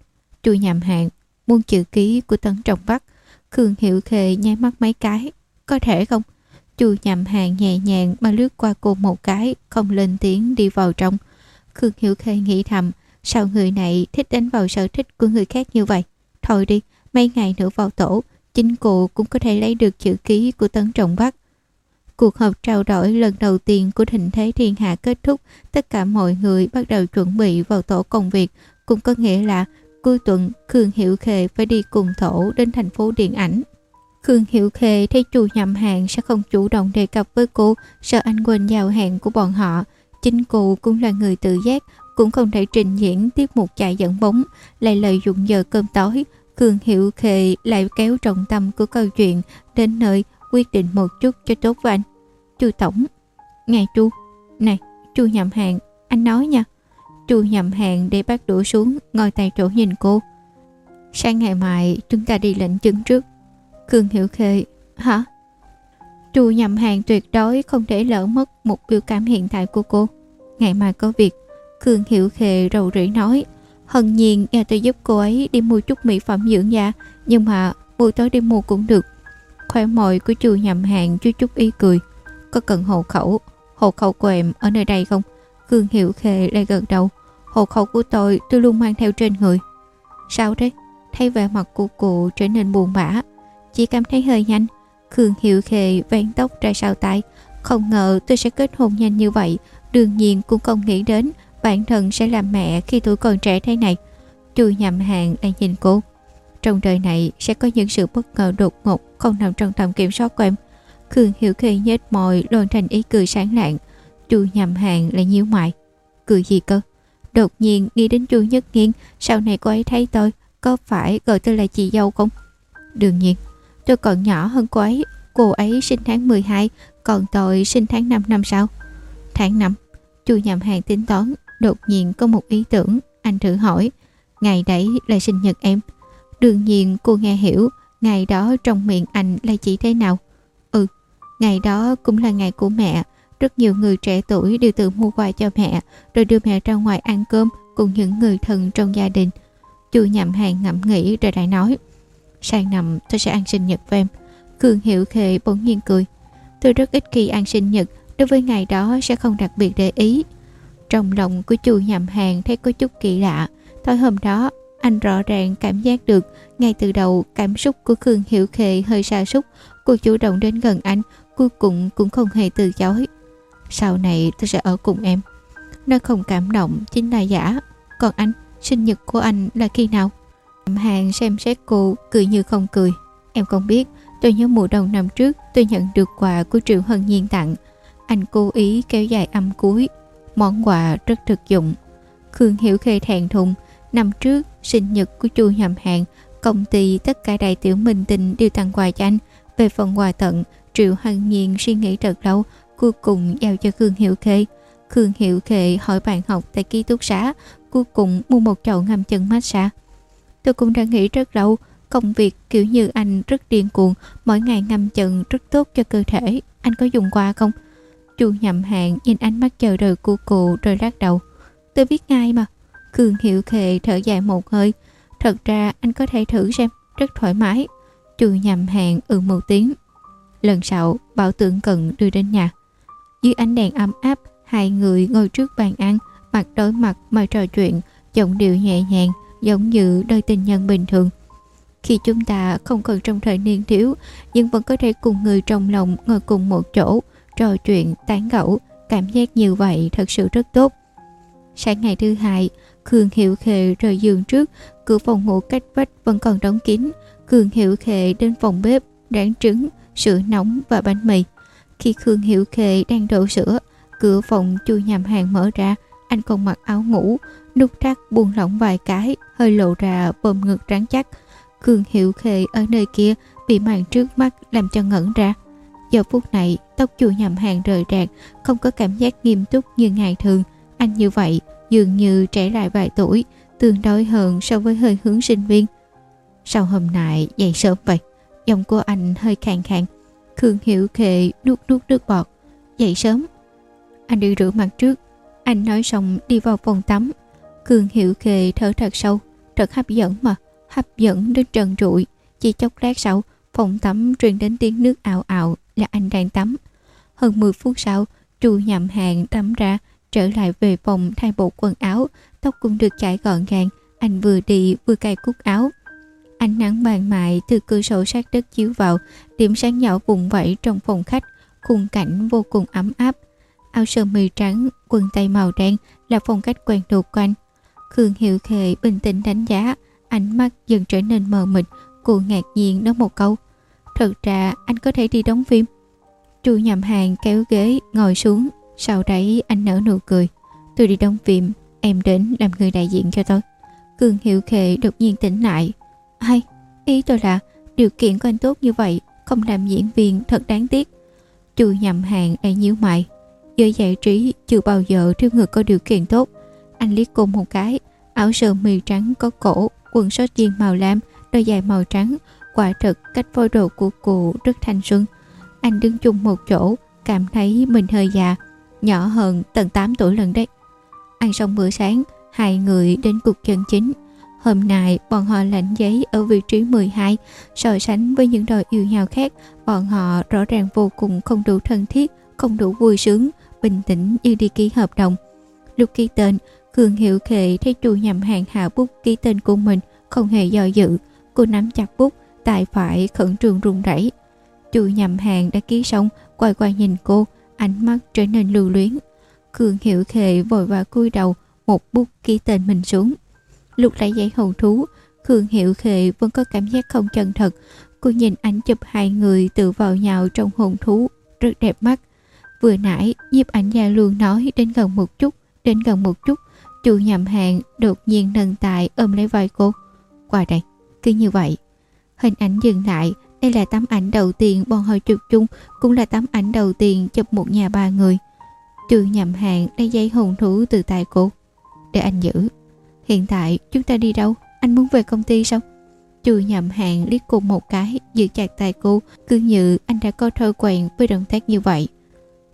Chu nhầm hàng muốn chữ ký của Tấn Trọng Bắc. Khương Hiểu Khê nháy mắt mấy cái. Có thể không? Chu nhầm hàng nhẹ nhàng mà lướt qua cô một cái, không lên tiếng đi vào trong. Khương Hiểu Khê nghĩ thầm, sao người này thích đánh vào sở thích của người khác như vậy? Thôi đi, mấy ngày nữa vào tổ, chính cô cũng có thể lấy được chữ ký của Tấn Trọng Bắc. Cuộc họp trao đổi lần đầu tiên của thịnh thế thiên hạ kết thúc, tất cả mọi người bắt đầu chuẩn bị vào tổ công việc, cũng có nghĩa là cuối tuần Khương Hiệu Khê phải đi cùng tổ đến thành phố điện ảnh. Khương Hiệu Khê thấy chu nhậm hàng sẽ không chủ động đề cập với cô, sợ anh quên giao hẹn của bọn họ. Chính cô cũng là người tự giác, cũng không thể trình diễn tiết mục chạy dẫn bóng, lại lợi dụng giờ cơm tối. Khương Hiệu Khê lại kéo trọng tâm của câu chuyện đến nơi quyết định một chút cho tốt với anh. Chu Tổng, ngài Chu, này, Chu nhầm hàng, anh nói nha. Chu nhầm hàng để bác đũa xuống, ngồi tại chỗ nhìn cô. Sáng ngày mai chúng ta đi lệnh chứng trước. Khương Hiểu Khê, hả? Chu nhầm hàng tuyệt đối không thể lỡ mất một biểu cảm hiện tại của cô. Ngày mai có việc, Khương Hiểu Khê rầu rĩ nói. Hân nhiên nhà tôi giúp cô ấy đi mua chút mỹ phẩm dưỡng da, nhưng mà buổi tối đi mua cũng được. Khoe môi của chu nhầm hàng chú chút ý cười. Có cần hộ khẩu, hộ khẩu của em ở nơi đây không? Khương hiệu khề lại gần đầu. Hộ khẩu của tôi tôi luôn mang theo trên người. Sao thế? Thấy vẻ mặt của cụ trở nên buồn bã. Chỉ cảm thấy hơi nhanh. Khương hiệu khề vén tóc ra sau tay. Không ngờ tôi sẽ kết hôn nhanh như vậy. Đương nhiên cũng không nghĩ đến bản thân sẽ làm mẹ khi tuổi còn trẻ thế này. Chu nhầm hàng đang nhìn cô. Trong đời này sẽ có những sự bất ngờ đột ngột không nằm trong tầm kiểm soát của em. Khương Hiểu Khê nhếch môi lôi thành ý cười sáng lạng. Chu nhầm hàng lại nhíu mày. Cười gì cơ? Đột nhiên nghĩ đến chu nhất nghiên sau này cô ấy thấy tôi có phải gọi tôi là chị dâu không? Đương nhiên, tôi còn nhỏ hơn cô ấy. Cô ấy sinh tháng 12, còn tôi sinh tháng 5 năm sau. Tháng 5, chu nhầm hàng tính toán, đột nhiên có một ý tưởng, anh thử hỏi. Ngày đấy là sinh nhật em. Đương nhiên cô nghe hiểu, ngày đó trong miệng anh là chỉ thế nào. Ừ, Ngày đó cũng là ngày của mẹ. Rất nhiều người trẻ tuổi đều tự mua quà cho mẹ rồi đưa mẹ ra ngoài ăn cơm cùng những người thân trong gia đình. Chu nhậm hàng ngẫm nghĩ rồi lại nói Sang năm tôi sẽ ăn sinh nhật với em. cường Hiểu Khê bỗng nhiên cười. Tôi rất ít khi ăn sinh nhật, đối với ngày đó sẽ không đặc biệt để ý. Trong lòng của chu nhậm hàng thấy có chút kỳ lạ. Thôi hôm đó, anh rõ ràng cảm giác được ngay từ đầu cảm xúc của Khương Hiểu Khê hơi sa sút Cô chủ động đến gần anh cuối cùng cũng không hề từ chối. Sau này tôi sẽ ở cùng em. Nó không cảm động chính là giả. Còn anh, sinh nhật của anh là khi nào? Hàng xem xét cô cười như không cười. Em không biết Tôi nhớ mùa đầu năm trước tôi nhận được quà của Triệu Hân Nhiên tặng Anh cố ý kéo dài âm cuối Món quà rất thực dụng Khương Hiểu Khê thẹn thùng Năm trước sinh nhật của chu nhầm hàng Công ty tất cả đại tiểu minh tinh đều tặng quà cho anh. Về phần quà tận Triệu Hân Nhiên suy nghĩ thật lâu, Cuối cùng giao cho Khương hiệu Khê. Khương hiệu Khê hỏi bạn học tại ký túc xá, Cuối cùng mua một chậu ngâm chân massage. Tôi cũng đã nghĩ rất lâu, Công việc kiểu như anh rất điên cuồng, Mỗi ngày ngâm chân rất tốt cho cơ thể. Anh có dùng qua không? Chu nhậm hạn nhìn ánh mắt chờ đợi của cô rồi lắc đầu. Tôi biết ngay mà. Cường hiệu khệ thở dài một hơi. Thật ra, anh có thể thử xem. Rất thoải mái. Chu nhầm hàng ừ một tiếng. Lần sau, bảo tượng cận đưa đến nhà. Dưới ánh đèn ấm áp, Hai người ngồi trước bàn ăn, Mặt đối mặt mà trò chuyện, Giọng điệu nhẹ nhàng, Giống như đôi tình nhân bình thường. Khi chúng ta không cần trong thời niên thiếu, nhưng vẫn có thể cùng người trong lòng ngồi cùng một chỗ, trò chuyện, tán gẫu. Cảm giác như vậy thật sự rất tốt. Sáng ngày thứ hai khương hiệu khệ rời giường trước cửa phòng ngủ cách vách vẫn còn đóng kín khương hiệu khệ đến phòng bếp rán trứng sữa nóng và bánh mì khi khương hiệu khệ đang đổ sữa cửa phòng chu nhằm hàng mở ra anh còn mặc áo ngủ nút thắt buông lỏng vài cái hơi lộ ra bơm ngực rắn chắc Khương Hiệu Khê ở nơi kia bị màn trước mắt làm cho ngẩn ra. Giờ phút này, tóc chùi nhầm hàng rời rạc, không có cảm giác nghiêm túc như ngày thường. Anh như vậy, dường như trẻ lại vài tuổi, tương đối hơn so với hơi hướng sinh viên. Sao hôm nay dậy sớm vậy? Giọng của anh hơi khàn khàn. Khương Hiểu Khệ nuốt nuốt nước bọt. Dậy sớm. Anh đi rửa mặt trước. Anh nói xong đi vào phòng tắm. Khương Hiểu Khệ thở thật sâu, thật hấp dẫn mà hấp dẫn đến trần trụi. Chỉ chốc lát sau, phòng tắm truyền đến tiếng nước ảo ảo là anh đang tắm. Hơn 10 phút sau, chu nhậm hàng tắm ra, trở lại về phòng thay bộ quần áo, tóc cũng được chải gọn gàng, anh vừa đi vừa cài cúc áo. Ánh nắng bàn mại từ cửa sổ sát đất chiếu vào, điểm sáng nhỏ vùng vẫy trong phòng khách, khung cảnh vô cùng ấm áp. Áo sơ mi trắng, quần tây màu đen là phong cách quen thuộc của anh. Khương Hiệu Khệ bình tĩnh đánh giá, Ánh mắt dần trở nên mờ mịt Cô ngạc nhiên nói một câu Thật ra anh có thể đi đóng phim Chu nhầm hàng kéo ghế ngồi xuống sau đấy anh nở nụ cười. Tôi đi đóng phim Em đến làm người đại diện cho tôi. Cường Hiệu Khệ đột nhiên tỉnh lại. Hay, ý tôi là Điều kiện của anh tốt như vậy Không làm diễn viên thật đáng tiếc. Chu nhầm hàng ấy nhíu mày. Giới giải trí chưa bao giờ thiếu người có điều kiện tốt. Anh liếc cô một cái Áo sơ mi trắng có cổ quần sót jean màu lam, đôi giày màu trắng, quả thật cách phôi đồ của cụ rất thanh xuân. Anh đứng chung một chỗ, cảm thấy mình hơi già, nhỏ hơn tận 8 tuổi lần đấy. Ăn xong bữa sáng, hai người đến cục chân chính. Hôm nay bọn họ lãnh giấy ở vị trí 12, so sánh với những đội yêu nhau khác, bọn họ rõ ràng vô cùng không đủ thân thiết, không đủ vui sướng, bình tĩnh như đi ký hợp đồng. Lúc ký tên, Cường Hiệu Khệ thấy chu nhầm hàng hạ bút ký tên của mình, không hề do dự. Cô nắm chặt bút, tay phải khẩn trương run rẩy. Chu nhầm hàng đã ký xong, quay qua nhìn cô, ánh mắt trở nên lưu luyến. Cường Hiệu Khệ vội vã cúi đầu, một bút ký tên mình xuống. Lúc lấy giấy hầu thú, Cường Hiệu Khệ vẫn có cảm giác không chân thật. Cô nhìn ảnh chụp hai người tự vào nhau trong hồn thú, rất đẹp mắt. Vừa nãy, nhiếp ảnh gia luôn nói đến gần một chút, đến gần một chút, Chu nhầm hàng đột nhiên nâng tài ôm lấy vai cô. Qua đây, cứ như vậy. Hình ảnh dừng lại, đây là tấm ảnh đầu tiên bọn họ chụp chung, cũng là tấm ảnh đầu tiên chụp một nhà ba người. Chu nhầm hàng đã dây hồn thú từ tay cô. Để anh giữ. Hiện tại chúng ta đi đâu? Anh muốn về công ty sao? Trừ nhầm hàng liếc cô một cái, giữ chặt tay cô, cứ như anh đã có thói quen với động tác như vậy.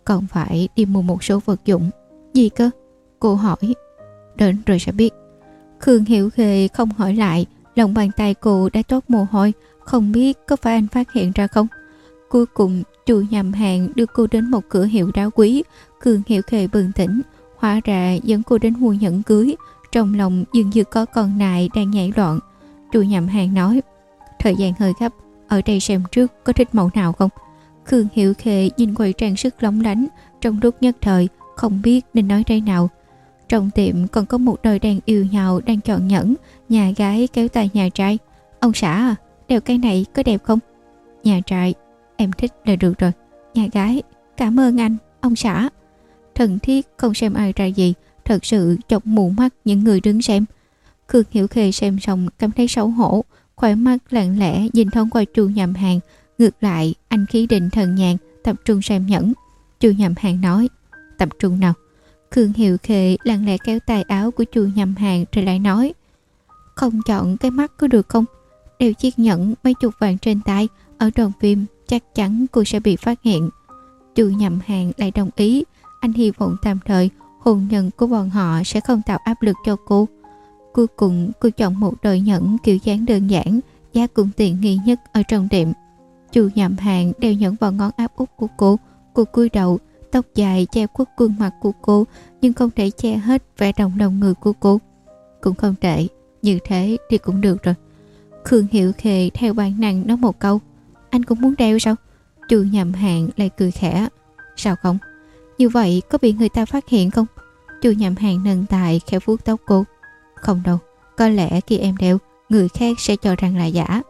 Còn phải đi mua một số vật dụng. Gì cơ? Cô hỏi đến rồi sẽ biết. Khương Hiểu Khê không hỏi lại, lòng bàn tay cô đã toát mồ hôi, không biết có phải anh phát hiện ra không. Cuối cùng, chủ nhầm hàng đưa cô đến một cửa hiệu đá quý, cường hiệu khề bừng tỉnh, hóa ra dẫn cô đến mua nhẫn cưới, trong lòng dường như có con nại đang nhảy loạn. Chủ nhầm hàng nói, thời gian hơi gấp, ở đây xem trước có thích mẫu nào không? Khương hiệu Khê nhìn quầy trang sức lóng lánh, trong lúc nhất thời, không biết nên nói đây nào. Trong tiệm còn có một đôi đàn yêu nhau đang chọn nhẫn, nhà gái kéo tay nhà trai. Ông xã à, đeo cái này có đẹp không? Nhà trai, em thích là được rồi. Nhà gái, cảm ơn anh, ông xã. Thần thiết không xem ai ra gì, thật sự chọc mù mắt những người đứng xem. Khương Hiểu Khê xem xong cảm thấy xấu hổ, khỏe mắt lặng lẽ nhìn thông qua chu nhầm hàng. Ngược lại, anh khí định thần nhàn, tập trung xem nhẫn. Chu nhầm hàng nói, tập trung nào. Khương hiệu khệ lặng lẽ kéo tay áo của chu nhầm hàng rồi lại nói, không chọn cái mắt có được không? Đeo chiếc nhẫn mấy chục vàng trên tay, ở đoàn phim chắc chắn cô sẽ bị phát hiện. Chu nhầm hàng lại đồng ý, anh hy vọng tạm thời hôn nhân của bọn họ sẽ không tạo áp lực cho cô. Cuối cùng cô chọn một đôi nhẫn kiểu dáng đơn giản, giá cũng tiện nghi nhất ở trong tiệm. Chu nhầm hàng đeo nhẫn vào ngón áp út của cô, cô cúi đầu, tóc dài che khuất khuôn mặt của cô nhưng không thể che hết vẻ đồng lòng người của cô. Cũng không tệ, như thế thì cũng được rồi. Khương Hiệu Khề theo bản năng nói một câu, anh cũng muốn đeo sao? Chu nhầm hàng lại cười khẽ, sao không? Như vậy có bị người ta phát hiện không? Chu nhầm hàng nâng tài khẽ vuốt tóc cô. Không đâu, có lẽ khi em đeo, người khác sẽ cho rằng là giả.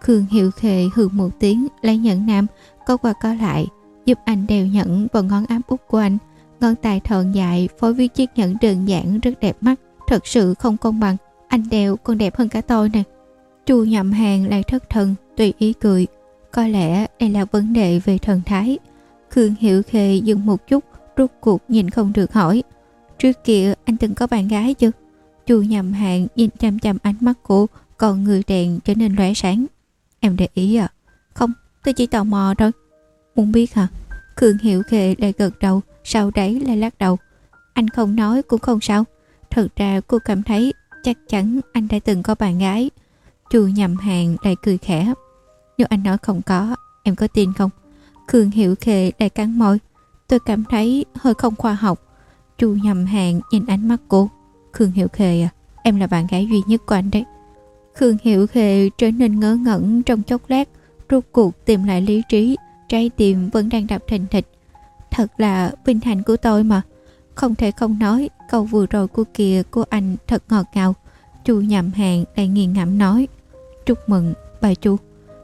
Khương Hiệu Khề hừ một tiếng lấy nhẫn nam, có qua có lại, giúp anh đeo nhẫn vào ngón áp út của anh. Ngón tay thon dài phối với chiếc nhẫn đơn giản rất đẹp mắt, thật sự không công bằng. Anh đeo còn đẹp hơn cả tôi nè. Chu nhậm hàng lại thất thần, tùy ý cười. Có lẽ đây là vấn đề về thần thái. Khương hiểu Khề dừng một chút, rút cuộc nhìn không được hỏi. Trước kia anh từng có bạn gái chưa? Chu nhầm hạn nhìn chăm chăm ánh mắt cô, còn người đèn trở nên lóe sáng. Em để ý à? Không, tôi chỉ tò mò thôi. Muốn biết hả? Khương Hiểu Khệ lại gật đầu, sau đấy lại lắc đầu. Anh không nói cũng không sao. Thật ra cô cảm thấy chắc chắn anh đã từng có bạn gái. Chu nhầm hàng lại cười khẽ. Nếu anh nói không có, em có tin không? Khương Hiểu Khệ lại cắn môi. Tôi cảm thấy hơi không khoa học. Chu nhầm hàng nhìn ánh mắt cô. Khương Hiểu Khê à, em là bạn gái duy nhất của anh đấy. Khương Hiểu Khê trở nên ngớ ngẩn trong chốc lát, rốt cuộc tìm lại lý trí, trái tim vẫn đang đập thình thịch. Thật là vinh hạnh của tôi mà. Không thể không nói, câu vừa rồi của kia của anh thật ngọt ngào. Chu nhậm hàng lại nghiền ngẫm nói. Chúc mừng, bà chu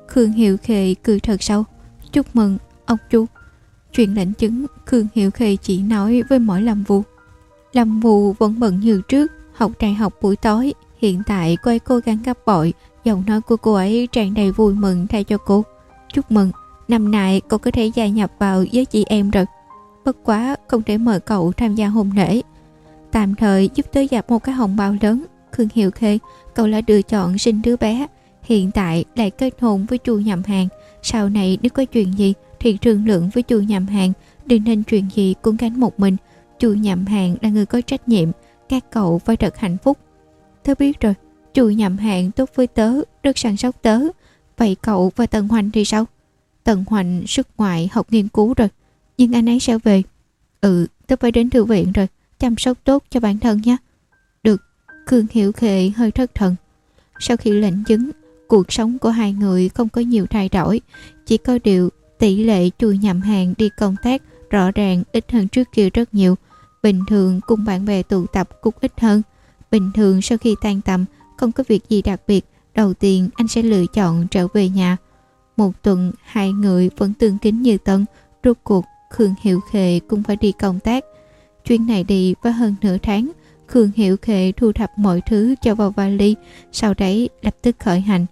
Khương hiệu Khê cười thật sâu. Chúc mừng, ông chu Chuyện lãnh chứng, Khương hiệu Khê chỉ nói với mỗi làm vụ. Lâm Mù vẫn bận như trước, học đại học buổi tối. Hiện tại cô ấy cố gắng gấp bội, giọng nói của cô ấy tràn đầy vui mừng thay cho cô. Chúc mừng, năm nay cô có thể gia nhập vào với chị em rồi. Bất quá không thể mời cậu tham gia hôn lễ. Tạm thời giúp tới dạp một cái hồng bao lớn. Khương Hiệu Khê, cậu đã lựa chọn sinh đứa bé. Hiện tại lại kết hôn với chu nhầm hàng. Sau này nếu có chuyện gì thì thương lượng với chu nhầm hàng. Đừng nên chuyện gì cũng gánh một mình Chu nhầm hàng là người có trách nhiệm, các cậu phải thật hạnh phúc. Tớ biết rồi, chu nhầm hàng tốt với tớ, rất săn sóc tớ. Vậy cậu và Tần Hoành thì sao? Tần Hoành xuất ngoại học nghiên cứu rồi, nhưng anh ấy sẽ về. Ừ, tôi phải đến thư viện rồi, chăm sóc tốt cho bản thân nhé. Được, Khương Hiểu Khệ hơi thất thần. Sau khi lệnh chứng, cuộc sống của hai người không có nhiều thay đổi, chỉ có điều tỷ lệ chùi nhầm hàng đi công tác rõ ràng ít hơn trước kia rất nhiều. Bình thường cùng bạn bè tụ tập cũng ít hơn. Bình thường sau khi tan tầm, không có việc gì đặc biệt, đầu tiên anh sẽ lựa chọn trở về nhà. Một tuần, hai người vẫn tương kính như tân, rốt cuộc Khương Hiệu Khệ cũng phải đi công tác. Chuyến này đi với hơn nửa tháng, Khương Hiệu Khệ thu thập mọi thứ cho vào vali, sau đấy lập tức khởi hành.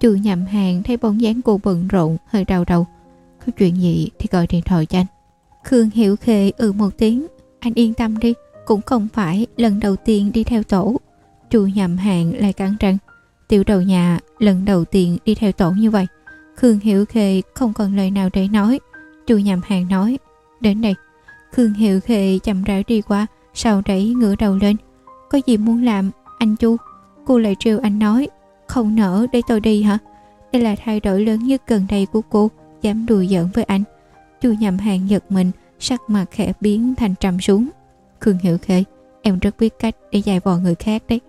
Chu nhầm hàng thấy bóng dáng cô bận rộn, hơi đau đầu. Có chuyện gì thì gọi điện thoại cho anh. Khương hiệu Khệ ừ một tiếng, anh yên tâm đi, cũng không phải lần đầu tiên đi theo tổ. Chu nhầm hàng lại cắn răng. Tiểu đầu nhà lần đầu tiên đi theo tổ như vậy. Khương Hiểu Khê không còn lời nào để nói. Chu nhầm hàng nói, đến đây. Khương Hiểu Khê chậm rãi đi qua, sau đẩy ngửa đầu lên. Có gì muốn làm, anh Chu? Cô lại trêu anh nói, không nỡ để tôi đi hả? Đây là thay đổi lớn nhất gần đây của cô, dám đùa giỡn với anh. Chu nhầm hàng giật mình, sắc mặt khẽ biến thành trầm xuống. Khương Hiểu Khê, em rất biết cách để dài vò người khác đấy.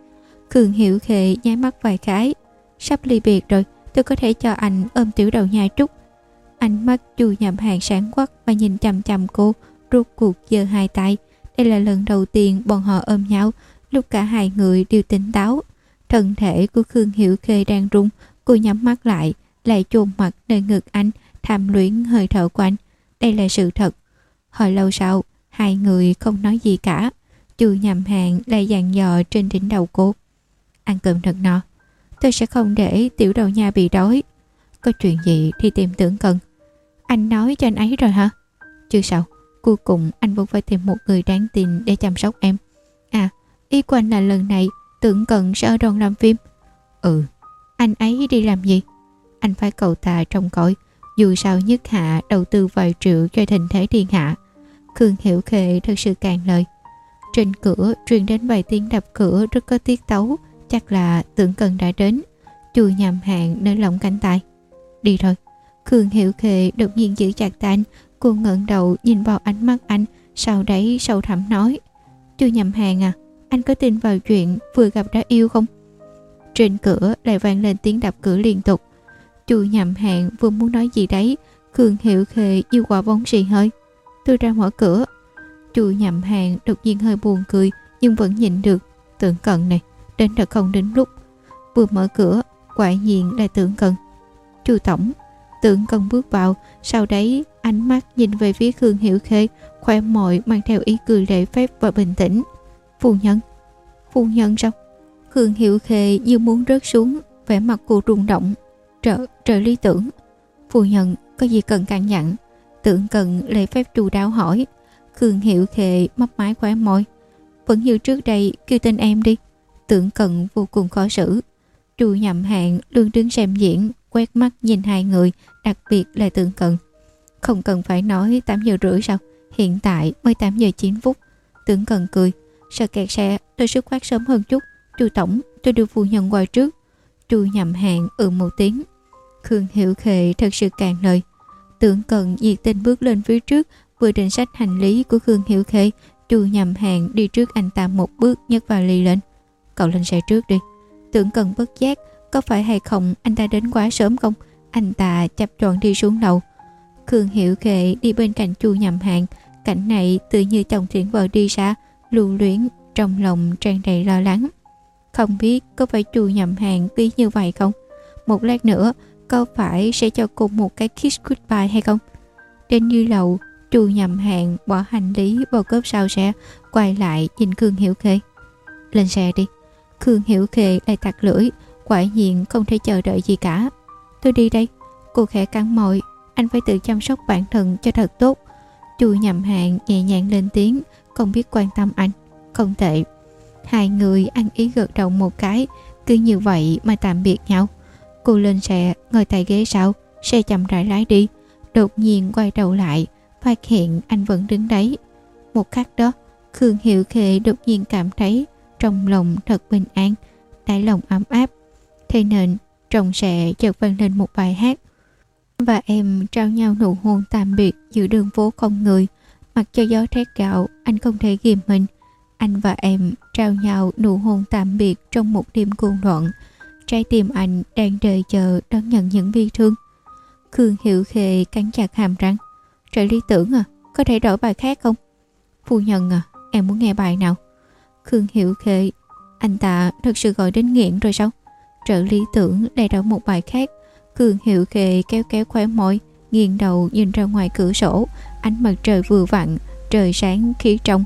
Khương Hiểu Khê nháy mắt vài cái. Sắp ly biệt rồi, tôi có thể cho anh ôm tiểu đầu nhai trúc. Ánh mắt chu nhầm hàng sáng quắc và nhìn chằm chằm cô, rút cuộc giơ hai tay. Đây là lần đầu tiên bọn họ ôm nhau, lúc cả hai người đều tỉnh táo. Thân thể của Khương Hiểu Khê đang rung, cô nhắm mắt lại, lại chôn mặt nơi ngực anh, tham luyến hơi thở của anh. Đây là sự thật. Hồi lâu sau, hai người không nói gì cả. Chu nhầm hàng lại dàn dò trên đỉnh đầu cô. Ăn cơm thật no. Tôi sẽ không để tiểu đầu nha bị đói. Có chuyện gì thì tìm tưởng cần. Anh nói cho anh ấy rồi hả? Chưa sao. Cuối cùng anh vẫn phải tìm một người đáng tin để chăm sóc em. À, ý của anh là lần này tưởng cần sẽ ở đoàn làm phim. Ừ, anh ấy đi làm gì? Anh phải cầu tài trong cõi. Dù sao nhất hạ đầu tư vài triệu cho thịnh thế thiên hạ. Khương Hiểu Khệ thật sự càng lời. Trên cửa truyền đến vài tiếng đập cửa rất có tiết tấu, chắc là tưởng cần đã đến. Chui nhầm hàng nơi lỏng cánh tay. Đi thôi. Khương Hiểu Khê đột nhiên giữ chặt tay anh, cô ngẩng đầu nhìn vào ánh mắt anh, sau đấy sâu thẳm nói. Chui nhầm hàng à, anh có tin vào chuyện vừa gặp đã yêu không? Trên cửa lại vang lên tiếng đập cửa liên tục. Chui nhầm hàng vừa muốn nói gì đấy, Khương Hiểu Khê như quả bóng xì hơi. Tôi ra mở cửa. Chui nhầm hàng đột nhiên hơi buồn cười nhưng vẫn nhìn được. Tưởng cận này, đến thật không đến lúc. Vừa mở cửa, quả nhiên là tưởng cận. Chu tổng, tưởng cận bước vào, sau đấy ánh mắt nhìn về phía Khương Hiểu Khê, khoe môi mang theo ý cười lễ phép và bình tĩnh. Phu nhân, phu nhân sao? Khương Hiểu Khê như muốn rớt xuống, vẻ mặt cô rung động. Trợ, trợ lý tưởng. Phu nhân, có gì cần căn dặn? Tưởng cần lễ phép chu đáo hỏi. Khương Hiểu Khê mấp mái khóe môi. Vẫn như trước đây, kêu tên em đi. Tưởng cận vô cùng khó xử. Chu nhậm hạng luôn đứng xem diễn, quét mắt nhìn hai người, đặc biệt là tưởng cận. Không cần phải nói 8 giờ rưỡi sao? Hiện tại mới 8 giờ 9 phút. Tưởng cận cười. Sợ kẹt xe, tôi xuất phát sớm hơn chút. Chu tổng, tôi đưa phu nhân qua trước. Chu nhậm hạng ừ một tiếng. Khương Hiểu Khệ thật sự càng lời. Tưởng cận nhiệt tình bước lên phía trước, vừa định sách hành lý của Khương Hiểu Khê, Chu nhậm hạng đi trước anh ta một bước nhấc vào ly lên. Cậu lên xe trước đi. Tưởng cần bất giác, có phải hay không anh ta đến quá sớm không? Anh ta chập tròn đi xuống lầu. Khương Hiểu Khệ đi bên cạnh Chu nhầm hàng cảnh này tự như chồng thiện vợ đi xa, lưu luyến, trong lòng tràn đầy lo lắng. Không biết có phải Chu nhầm hàng nghĩ như vậy không? Một lát nữa, có phải sẽ cho cô một cái kiss goodbye hay không? Đến như lầu, Chu nhầm hàng bỏ hành lý vào cốp sau xe, quay lại nhìn Khương Hiểu Khê. Lên xe đi. Khương Hiểu Khê lại tặc lưỡi, quả nhiên không thể chờ đợi gì cả. Tôi đi đây. Cô khẽ cắn môi, anh phải tự chăm sóc bản thân cho thật tốt. Chu nhầm hạn nhẹ nhàng lên tiếng, không biết quan tâm anh. Không tệ. Hai người ăn ý gật đầu một cái, cứ như vậy mà tạm biệt nhau. Cô lên xe, ngồi tại ghế sau, xe chậm rãi lái đi. Đột nhiên quay đầu lại, phát hiện anh vẫn đứng đấy. Một khắc đó, Khương Hiệu Khệ đột nhiên cảm thấy trong lòng thật bình an, tại lòng ấm áp. Thế nên, trọng sẽ chợt vang lên một bài hát. Và em trao nhau nụ hôn tạm biệt giữa đường phố không người. Mặc cho gió thét gạo, anh không thể ghim mình. Anh và em trao nhau nụ hôn tạm biệt trong một đêm cuồng loạn. Trái tim anh đang đợi chờ đón nhận những bi thương. Khương Hiệu Khê cắn chặt hàm răng. Trợ lý tưởng à, có thể đổi bài khác không? Phu nhân à, em muốn nghe bài nào? Khương Hiệu Khệ anh ta thật sự gọi đến nghiện rồi sao? Trợ lý tưởng đầy đọc một bài khác. Khương Hiệu Khệ kéo kéo khóe môi, nghiêng đầu nhìn ra ngoài cửa sổ, ánh mặt trời vừa vặn, trời sáng khí trong.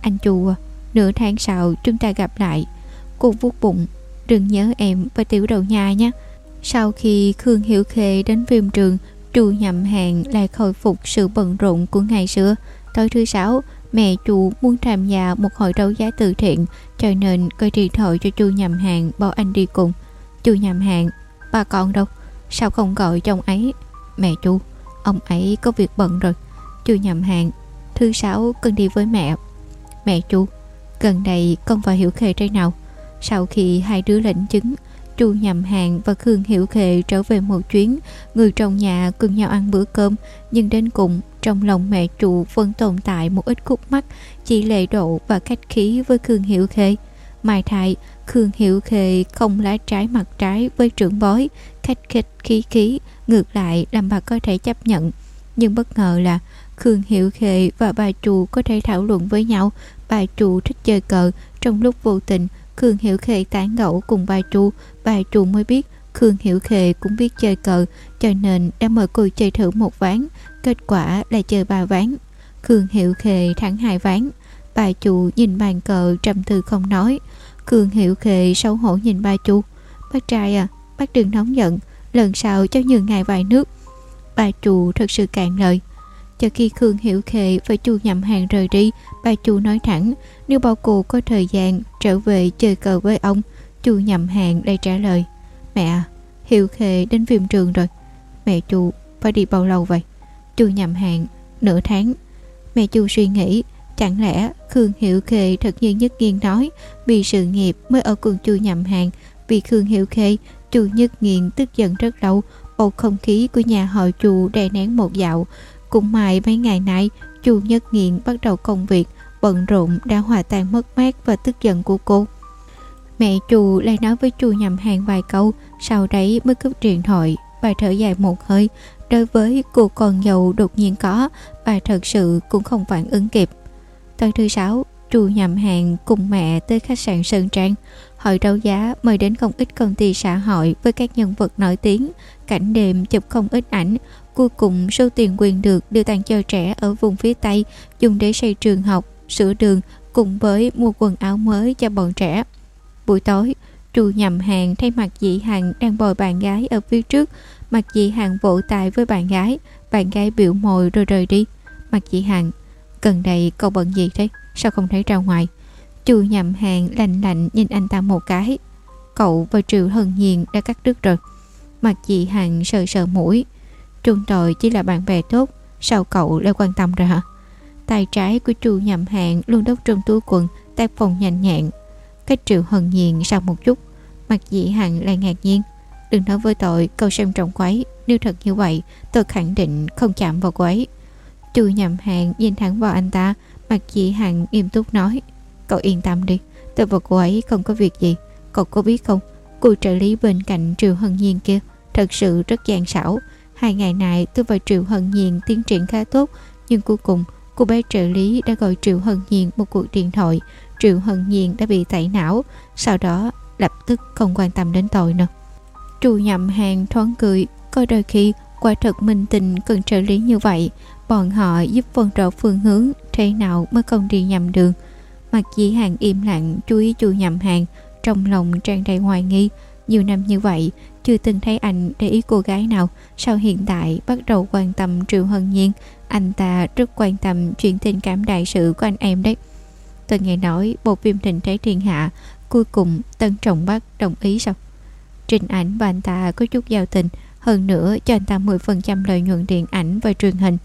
Anh chùa nửa tháng sau chúng ta gặp lại. Cô vuốt bụng, đừng nhớ em và tiểu đầu nhà nhé. Sau khi Khương Hiểu Khệ đến phim trường, Chu nhậm hàng lại khôi phục sự bận rộn của ngày xưa. Tối thứ sáu, mẹ chu muốn tham gia một hội đấu giá từ thiện, cho nên coi điện thoại cho chu nhầm hàng bảo anh đi cùng. Chu nhầm hàng, bà con đâu? Sao không gọi chồng ấy? Mẹ chu, ông ấy có việc bận rồi. Chu nhầm hàng, thứ sáu cần đi với mẹ. Mẹ chu, gần đây con và Hiểu Khê thế nào? Sau khi hai đứa lĩnh chứng, Chu Nhậm Hàng và Khương Hiểu Khệ trở về một chuyến, người trong nhà cùng nhau ăn bữa cơm, nhưng đến cùng trong lòng mẹ chủ vẫn tồn tại một ít khúc mắc, chỉ lệ độ và khách khí với Khương Hiểu Khê. Mai thại, Khương Hiểu Khê không lá trái mặt trái với trưởng bói, khách khách khí khí, ngược lại làm bà có thể chấp nhận. Nhưng bất ngờ là Khương Hiểu Khê và bà chủ có thể thảo luận với nhau, bà chủ thích chơi cờ, trong lúc vô tình Khương Hiểu Khê tán gẫu cùng bà Chu, bà Chu mới biết Khương Hiểu Khê cũng biết chơi cờ cho nên đã mời cô chơi thử một ván. Kết quả là chơi ba ván. Khương Hiểu Khê thắng hai ván. Bà Chu nhìn bàn cờ trầm tư không nói. Khương Hiểu Khê xấu hổ nhìn bà Chu, bác trai à bác đừng nóng giận lần sau cho nhường ngài vài nước. Bà Chu thật sự cạn lời. Cho khi Khương Hiểu Khê và chu nhậm hàng rời đi bà chủ nói thẳng, nếu bao cụ có thời gian trở về chơi cờ với ông, chu nhậm hàng đây trả lời, mẹ à, hiệu Hiểu Khê đến phim trường rồi. Mẹ chu phải đi bao lâu vậy? Chu nhậm hàng, nửa tháng. Mẹ chu suy nghĩ, chẳng lẽ Khương hiệu Khê thật như Nhất Nghiên nói, vì sự nghiệp mới ở cùng chu nhậm hàng, vì Khương hiệu Khê, chu Nhất Nghiên tức giận rất lâu, bầu không khí của nhà họ chu đè nén một dạo. Cũng may mấy ngày nay chu Nhất nghiện bắt đầu công việc, bận rộn, đã hòa tan mất mát và tức giận của cô. Mẹ chu lại nói với chu nhầm hàng vài câu, sau đấy mới cướp điện thoại. Bà thở dài một hơi, đối với cô con dâu đột nhiên có, bà thật sự cũng không phản ứng kịp. Tối thứ sáu, chu nhầm hàng cùng mẹ tới khách sạn sơn trang. Hội đấu giá mời đến không ít công ty xã hội với các nhân vật nổi tiếng. Cảnh đêm chụp không ít ảnh cuối cùng, số tiền quyền được đưa tặng cho trẻ ở vùng phía tây dùng để xây trường học, sửa đường cùng với mua quần áo mới cho bọn trẻ. Buổi tối, chu nhầm hàng thay mặt dị hằng đang bồi bạn gái ở phía trước. Mặt dị hằng vỗ tài với bạn gái bạn gái biểu mồi rồi rời đi. Mặt dị hằng, gần đây cậu bận gì thế? Sao không thấy ra ngoài? Chu nhầm hàng lạnh lạnh nhìn anh ta một cái. Cậu và triệu hân nhiên đã cắt đứt rồi. Mặt dị hằng sờ sờ mũi. Trung đội chỉ là bạn bè tốt, sao cậu lại quan tâm rồi hả? Tay trái của chu nhầm hạng luôn đốc trong túi quần, tác phòng nhanh nhẹn. Cách triệu hân nhiên sau một chút, mặt dị hằng lại ngạc nhiên. Đừng nói với tội câu xem trọng quấy nếu thật như vậy, tôi khẳng định không chạm vào quấy chu nhầm hạng nhìn thẳng vào anh ta, mặt dị hằng nghiêm túc nói, cậu yên tâm đi, tôi và cô ấy không có việc gì. Cậu có biết không, cô trợ lý bên cạnh triệu hân nhiên kia thật sự rất gian xảo hai ngày này, tôi và triệu hận nhiên tiến triển khá tốt, nhưng cuối cùng, cô bé trợ lý đã gọi triệu hận nhiên một cuộc điện thoại. Triệu hận nhiên đã bị tẩy não, sau đó lập tức không quan tâm đến tôi nữa. Trù nhậm hàng thoáng cười coi đôi khi quả thật minh tình cần trợ lý như vậy. Bọn họ giúp phân rõ phương hướng, thế nào mới không đi nhầm đường? Mặc dĩ hàng im lặng chú ý chu nhậm hàng, trong lòng tràn đầy hoài nghi. Nhiều năm như vậy chưa từng thấy anh để ý cô gái nào. Sau hiện tại, bắt đầu quan tâm triệu hân nhiên. Anh ta rất quan tâm chuyện tình cảm đại sự của anh em đấy. Tôi nghe nói bộ phim tình Thế Thiên Hạ cuối cùng Tân Trọng Bắc đồng ý sao? Trình ảnh và anh ta có chút giao tình. Hơn nữa, cho anh ta 10% lợi nhuận điện ảnh và truyền hình.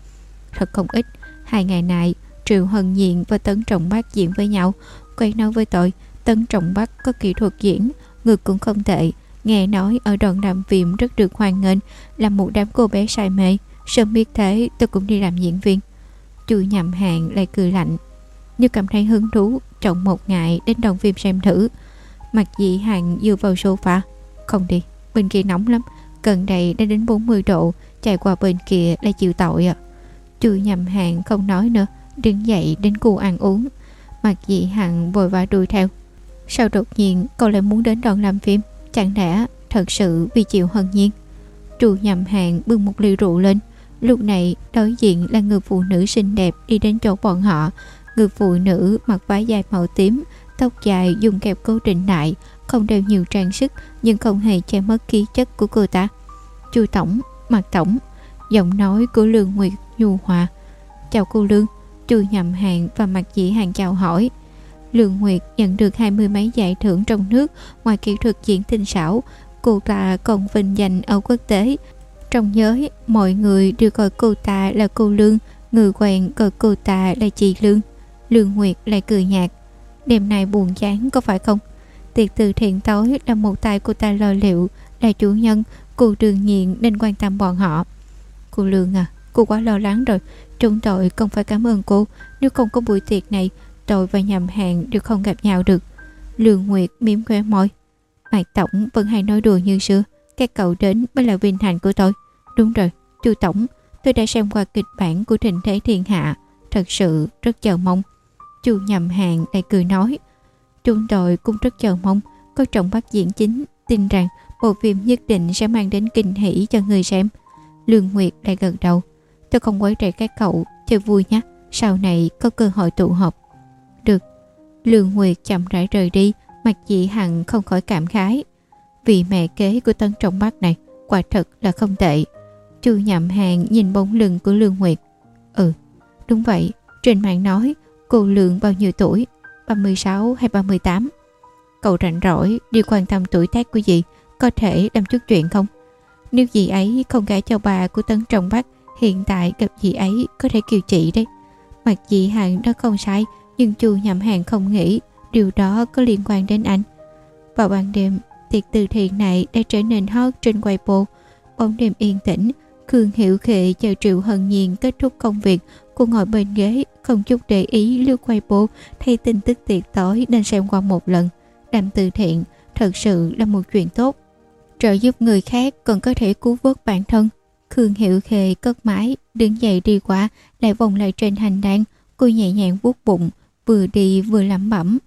Thật không ít. Hai ngày này Triệu Hân Nhiên và Tấn Trọng Bắc diễn với nhau. Quay nói với tôi Tấn Trọng Bắc có kỹ thuật diễn, ngược cũng không tệ nghe nói ở đoàn làm phim rất được hoan nghênh, là một đám cô bé say mê. Sớm biết thế, tôi cũng đi làm diễn viên. Chu nhầm hàng lại cười lạnh. Như cảm thấy hứng thú, trọng một ngày đến đoàn phim xem thử. Mặt dị hàng dựa vào sofa. Không đi, bên kia nóng lắm. Gần đây đã đến 40 độ, chạy qua bên kia là chịu tội à chu nhầm hàng không nói nữa, đứng dậy đến khu ăn uống. Mặt dị hạng vội vã đuổi theo. Sao đột nhiên cậu lại muốn đến đoàn làm phim? Chẳng lẽ thật sự vì chịu hân nhiên? Trù nhầm hạng bưng một ly rượu lên. Lúc này, đối diện là người phụ nữ xinh đẹp đi đến chỗ bọn họ. Người phụ nữ mặc váy dài màu tím, tóc dài dùng kẹp cố định lại, không đeo nhiều trang sức, nhưng không hề che mất khí chất của cô ta. Chu tổng Mạc tổng, giọng nói của lương nguyệt nhu hòa. Chào cô lương, chu nhầm hạng và mặt dĩ hàng chào hỏi lương nguyệt nhận được hai mươi mấy giải thưởng trong nước, ngoài kỹ thuật diễn tinh xảo, cô ta còn vinh danh ở quốc tế. Trong giới, mọi người đều gọi cô ta là cô lương, người quen gọi cô ta là chị lương. Lương nguyệt lại cười nhạt. Đêm nay buồn chán, có phải không? Tiệc từ thiện tối là một tay cô ta lo liệu, là chủ nhân, cô đương nhiên nên quan tâm bọn họ. Cô lương à cô quá lo lắng rồi. Chúng tôi không phải cảm ơn cô. Nếu không có buổi tiệc này tôi và nhầm hàng đều không gặp nhau được lương nguyệt mím khóe môi mạc tổng vẫn hay nói đùa như xưa các cậu đến mới là vinh hạnh của tôi đúng rồi chu tổng tôi đã xem qua kịch bản của Thịnh Thế Thiên Hạ thật sự rất chờ mong chu nhầm hàng lại cười nói chúng tôi cũng rất chờ mong có trọng bác diễn chính tin rằng bộ phim nhất định sẽ mang đến kinh hỷ cho người xem. Lương Nguyệt lại gật đầu. Tôi không quấy rầy các cậu, chơi vui nhé. Sau này có cơ hội tụ họp. Lương Nguyệt chậm rãi rời đi, mặt chị Hằng không khỏi cảm khái. Vì mẹ kế của Tân Trọng bác này, quả thật là không tệ. Chu nhậm hàng nhìn bóng lưng của Lương Nguyệt. Ừ, đúng vậy. Trên mạng nói cô Lương bao nhiêu tuổi? 36 hay 38? Cậu rảnh rỗi đi quan tâm tuổi tác của dì có thể làm chút chuyện không? Nếu dì ấy không gả cho bà của Tân Trọng Bắc hiện tại gặp dì ấy có thể kiều chị đấy. Mặt dì hàng đó không sai nhưng chu nhậm hàng không nghĩ điều đó có liên quan đến anh. Vào ban đêm, tiệc từ thiện này đã trở nên hot trên Weibo. Bóng đêm yên tĩnh, Khương hiệu Khệ chờ Triệu Hân Nhiên kết thúc công việc. Cô ngồi bên ghế, không chút để ý lướt Weibo, thay tin tức tiệc tối nên xem qua một lần. Làm từ thiện thật sự là một chuyện tốt. Trợ giúp người khác còn có thể cứu vớt bản thân. Khương hiệu Khệ cất mái, đứng dậy đi qua, lại vòng lại trên hành lang. Cô nhẹ nhàng vuốt bụng, vừa đi vừa lẩm bẩm.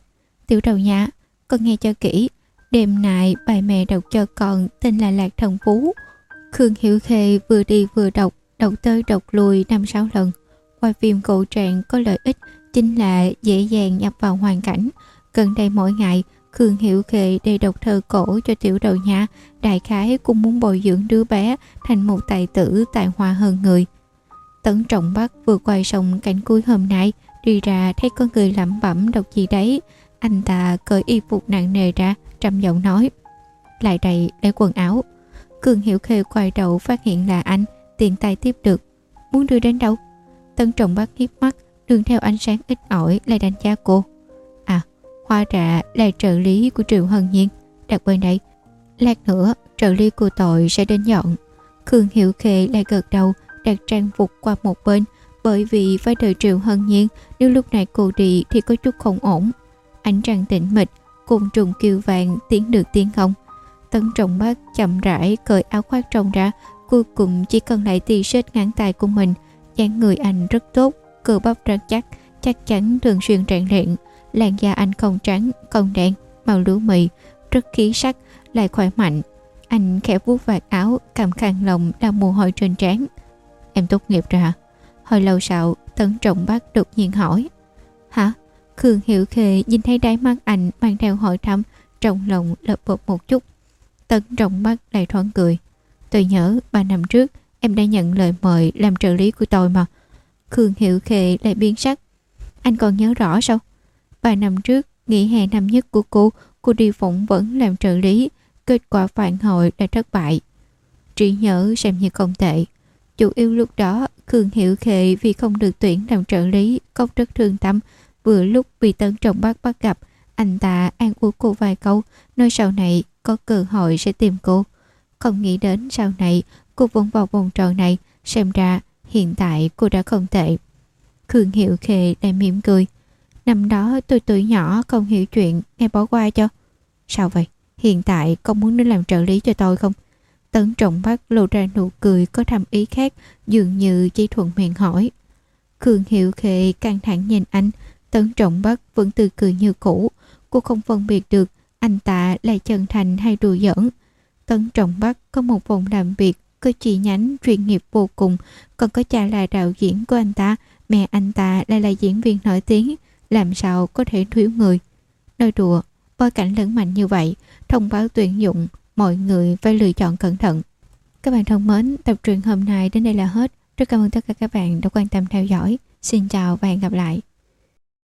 Tiểu đầu nhã, con nghe cho kỹ. Đêm nay bài mẹ đọc cho con tên là Lạc Thần Phú. Khương Hiểu Khê vừa đi vừa đọc, đọc tới đọc lùi năm sáu lần. ngoài phim cổ trạng có lợi ích chính là dễ dàng nhập vào hoàn cảnh. Gần đây mỗi ngày, Khương Hiểu Khê đều đọc thơ cổ cho tiểu đầu nhã, đại khái cũng muốn bồi dưỡng đứa bé thành một tài tử tài hoa hơn người. Tấn Trọng Bắc vừa quay xong cảnh cuối hôm nay, đi ra thấy có người lẩm bẩm đọc gì đấy. Anh ta cởi y phục nặng nề ra, trầm giọng nói. Lại đây lấy quần áo. Cường Hiểu Khê quay đầu phát hiện là anh, tiện tay tiếp được. Muốn đưa đến đâu? Tân Trọng bắt hiếp mắt, đường theo ánh sáng ít ỏi lại đánh giá cô. À, hoa ra là trợ lý của Triệu Hân Nhiên. Đặt bên đây. Lát nữa, trợ lý của tội sẽ đến dọn. cường Hiểu Khê lại gật đầu, đặt trang phục qua một bên, bởi vì phải đợi Triệu Hân Nhiên, nếu lúc này cô đi thì có chút không ổn. Ánh trăng tĩnh mịch, cùng trùng kiều vàng tiến được tiến không. Tấn trọng mắt chậm rãi cởi áo khoác trong ra, cuối cùng chỉ cần lại tì xết ngắn tay của mình. dáng người anh rất tốt, cơ bắp rắn chắc, chắc chắn thường xuyên rèn luyện. Làn da anh không trắng, không đen, màu lúa mì, rất khí sắc, lại khỏe mạnh. Anh khẽ vuốt vạt áo, cầm khăn lòng đang mồ hôi trên trán. Em tốt nghiệp rồi hả? Hồi lâu sau, Tấn Trọng Bắc đột nhiên hỏi. Hả? Khương Hiểu Khê nhìn thấy đáy mắt anh mang theo hỏi thăm, trong lòng lợp bột một chút. Tấn Trọng Bắc lại thoáng cười. Tôi nhớ ba năm trước em đã nhận lời mời làm trợ lý của tôi mà. Khương Hiểu Khê lại biến sắc. Anh còn nhớ rõ sao? Ba năm trước, nghỉ hè năm nhất của cô, cô đi phỏng vấn làm trợ lý. Kết quả phản hồi đã thất bại. Trí nhớ xem như không tệ. Chủ yếu lúc đó, Khương Hiểu Khệ vì không được tuyển làm trợ lý, công rất thương tâm. Vừa lúc bị tấn trọng bác bắt gặp, anh ta an ủi cô vài câu, nói sau này có cơ hội sẽ tìm cô. Không nghĩ đến sau này, cô vẫn vào vòng tròn này, xem ra hiện tại cô đã không tệ. Khương Hiểu Khệ đầy mỉm cười. Năm đó tôi tuổi nhỏ không hiểu chuyện, nghe bỏ qua cho. Sao vậy? Hiện tại con muốn đến làm trợ lý cho tôi không? Tấn trọng mắt lộ ra nụ cười có thầm ý khác dường như chỉ thuận miệng hỏi. Khương Hiệu Khệ căng thẳng nhìn anh, Tấn trọng mắt vẫn tươi cười như cũ. Cô không phân biệt được anh ta là chân thành hay đùa giỡn. Tấn trọng mắt có một vòng làm việc có chi nhánh chuyên nghiệp vô cùng, còn có cha là đạo diễn của anh ta, mẹ anh ta lại là diễn viên nổi tiếng, làm sao có thể thiếu người. Nói đùa, bối cảnh lớn mạnh như vậy, thông báo tuyển dụng mọi người phải lựa chọn cẩn thận. Các bạn thân mến, tập truyện hôm nay đến đây là hết. Rất cảm ơn tất cả các bạn đã quan tâm theo dõi. Xin chào và hẹn gặp lại.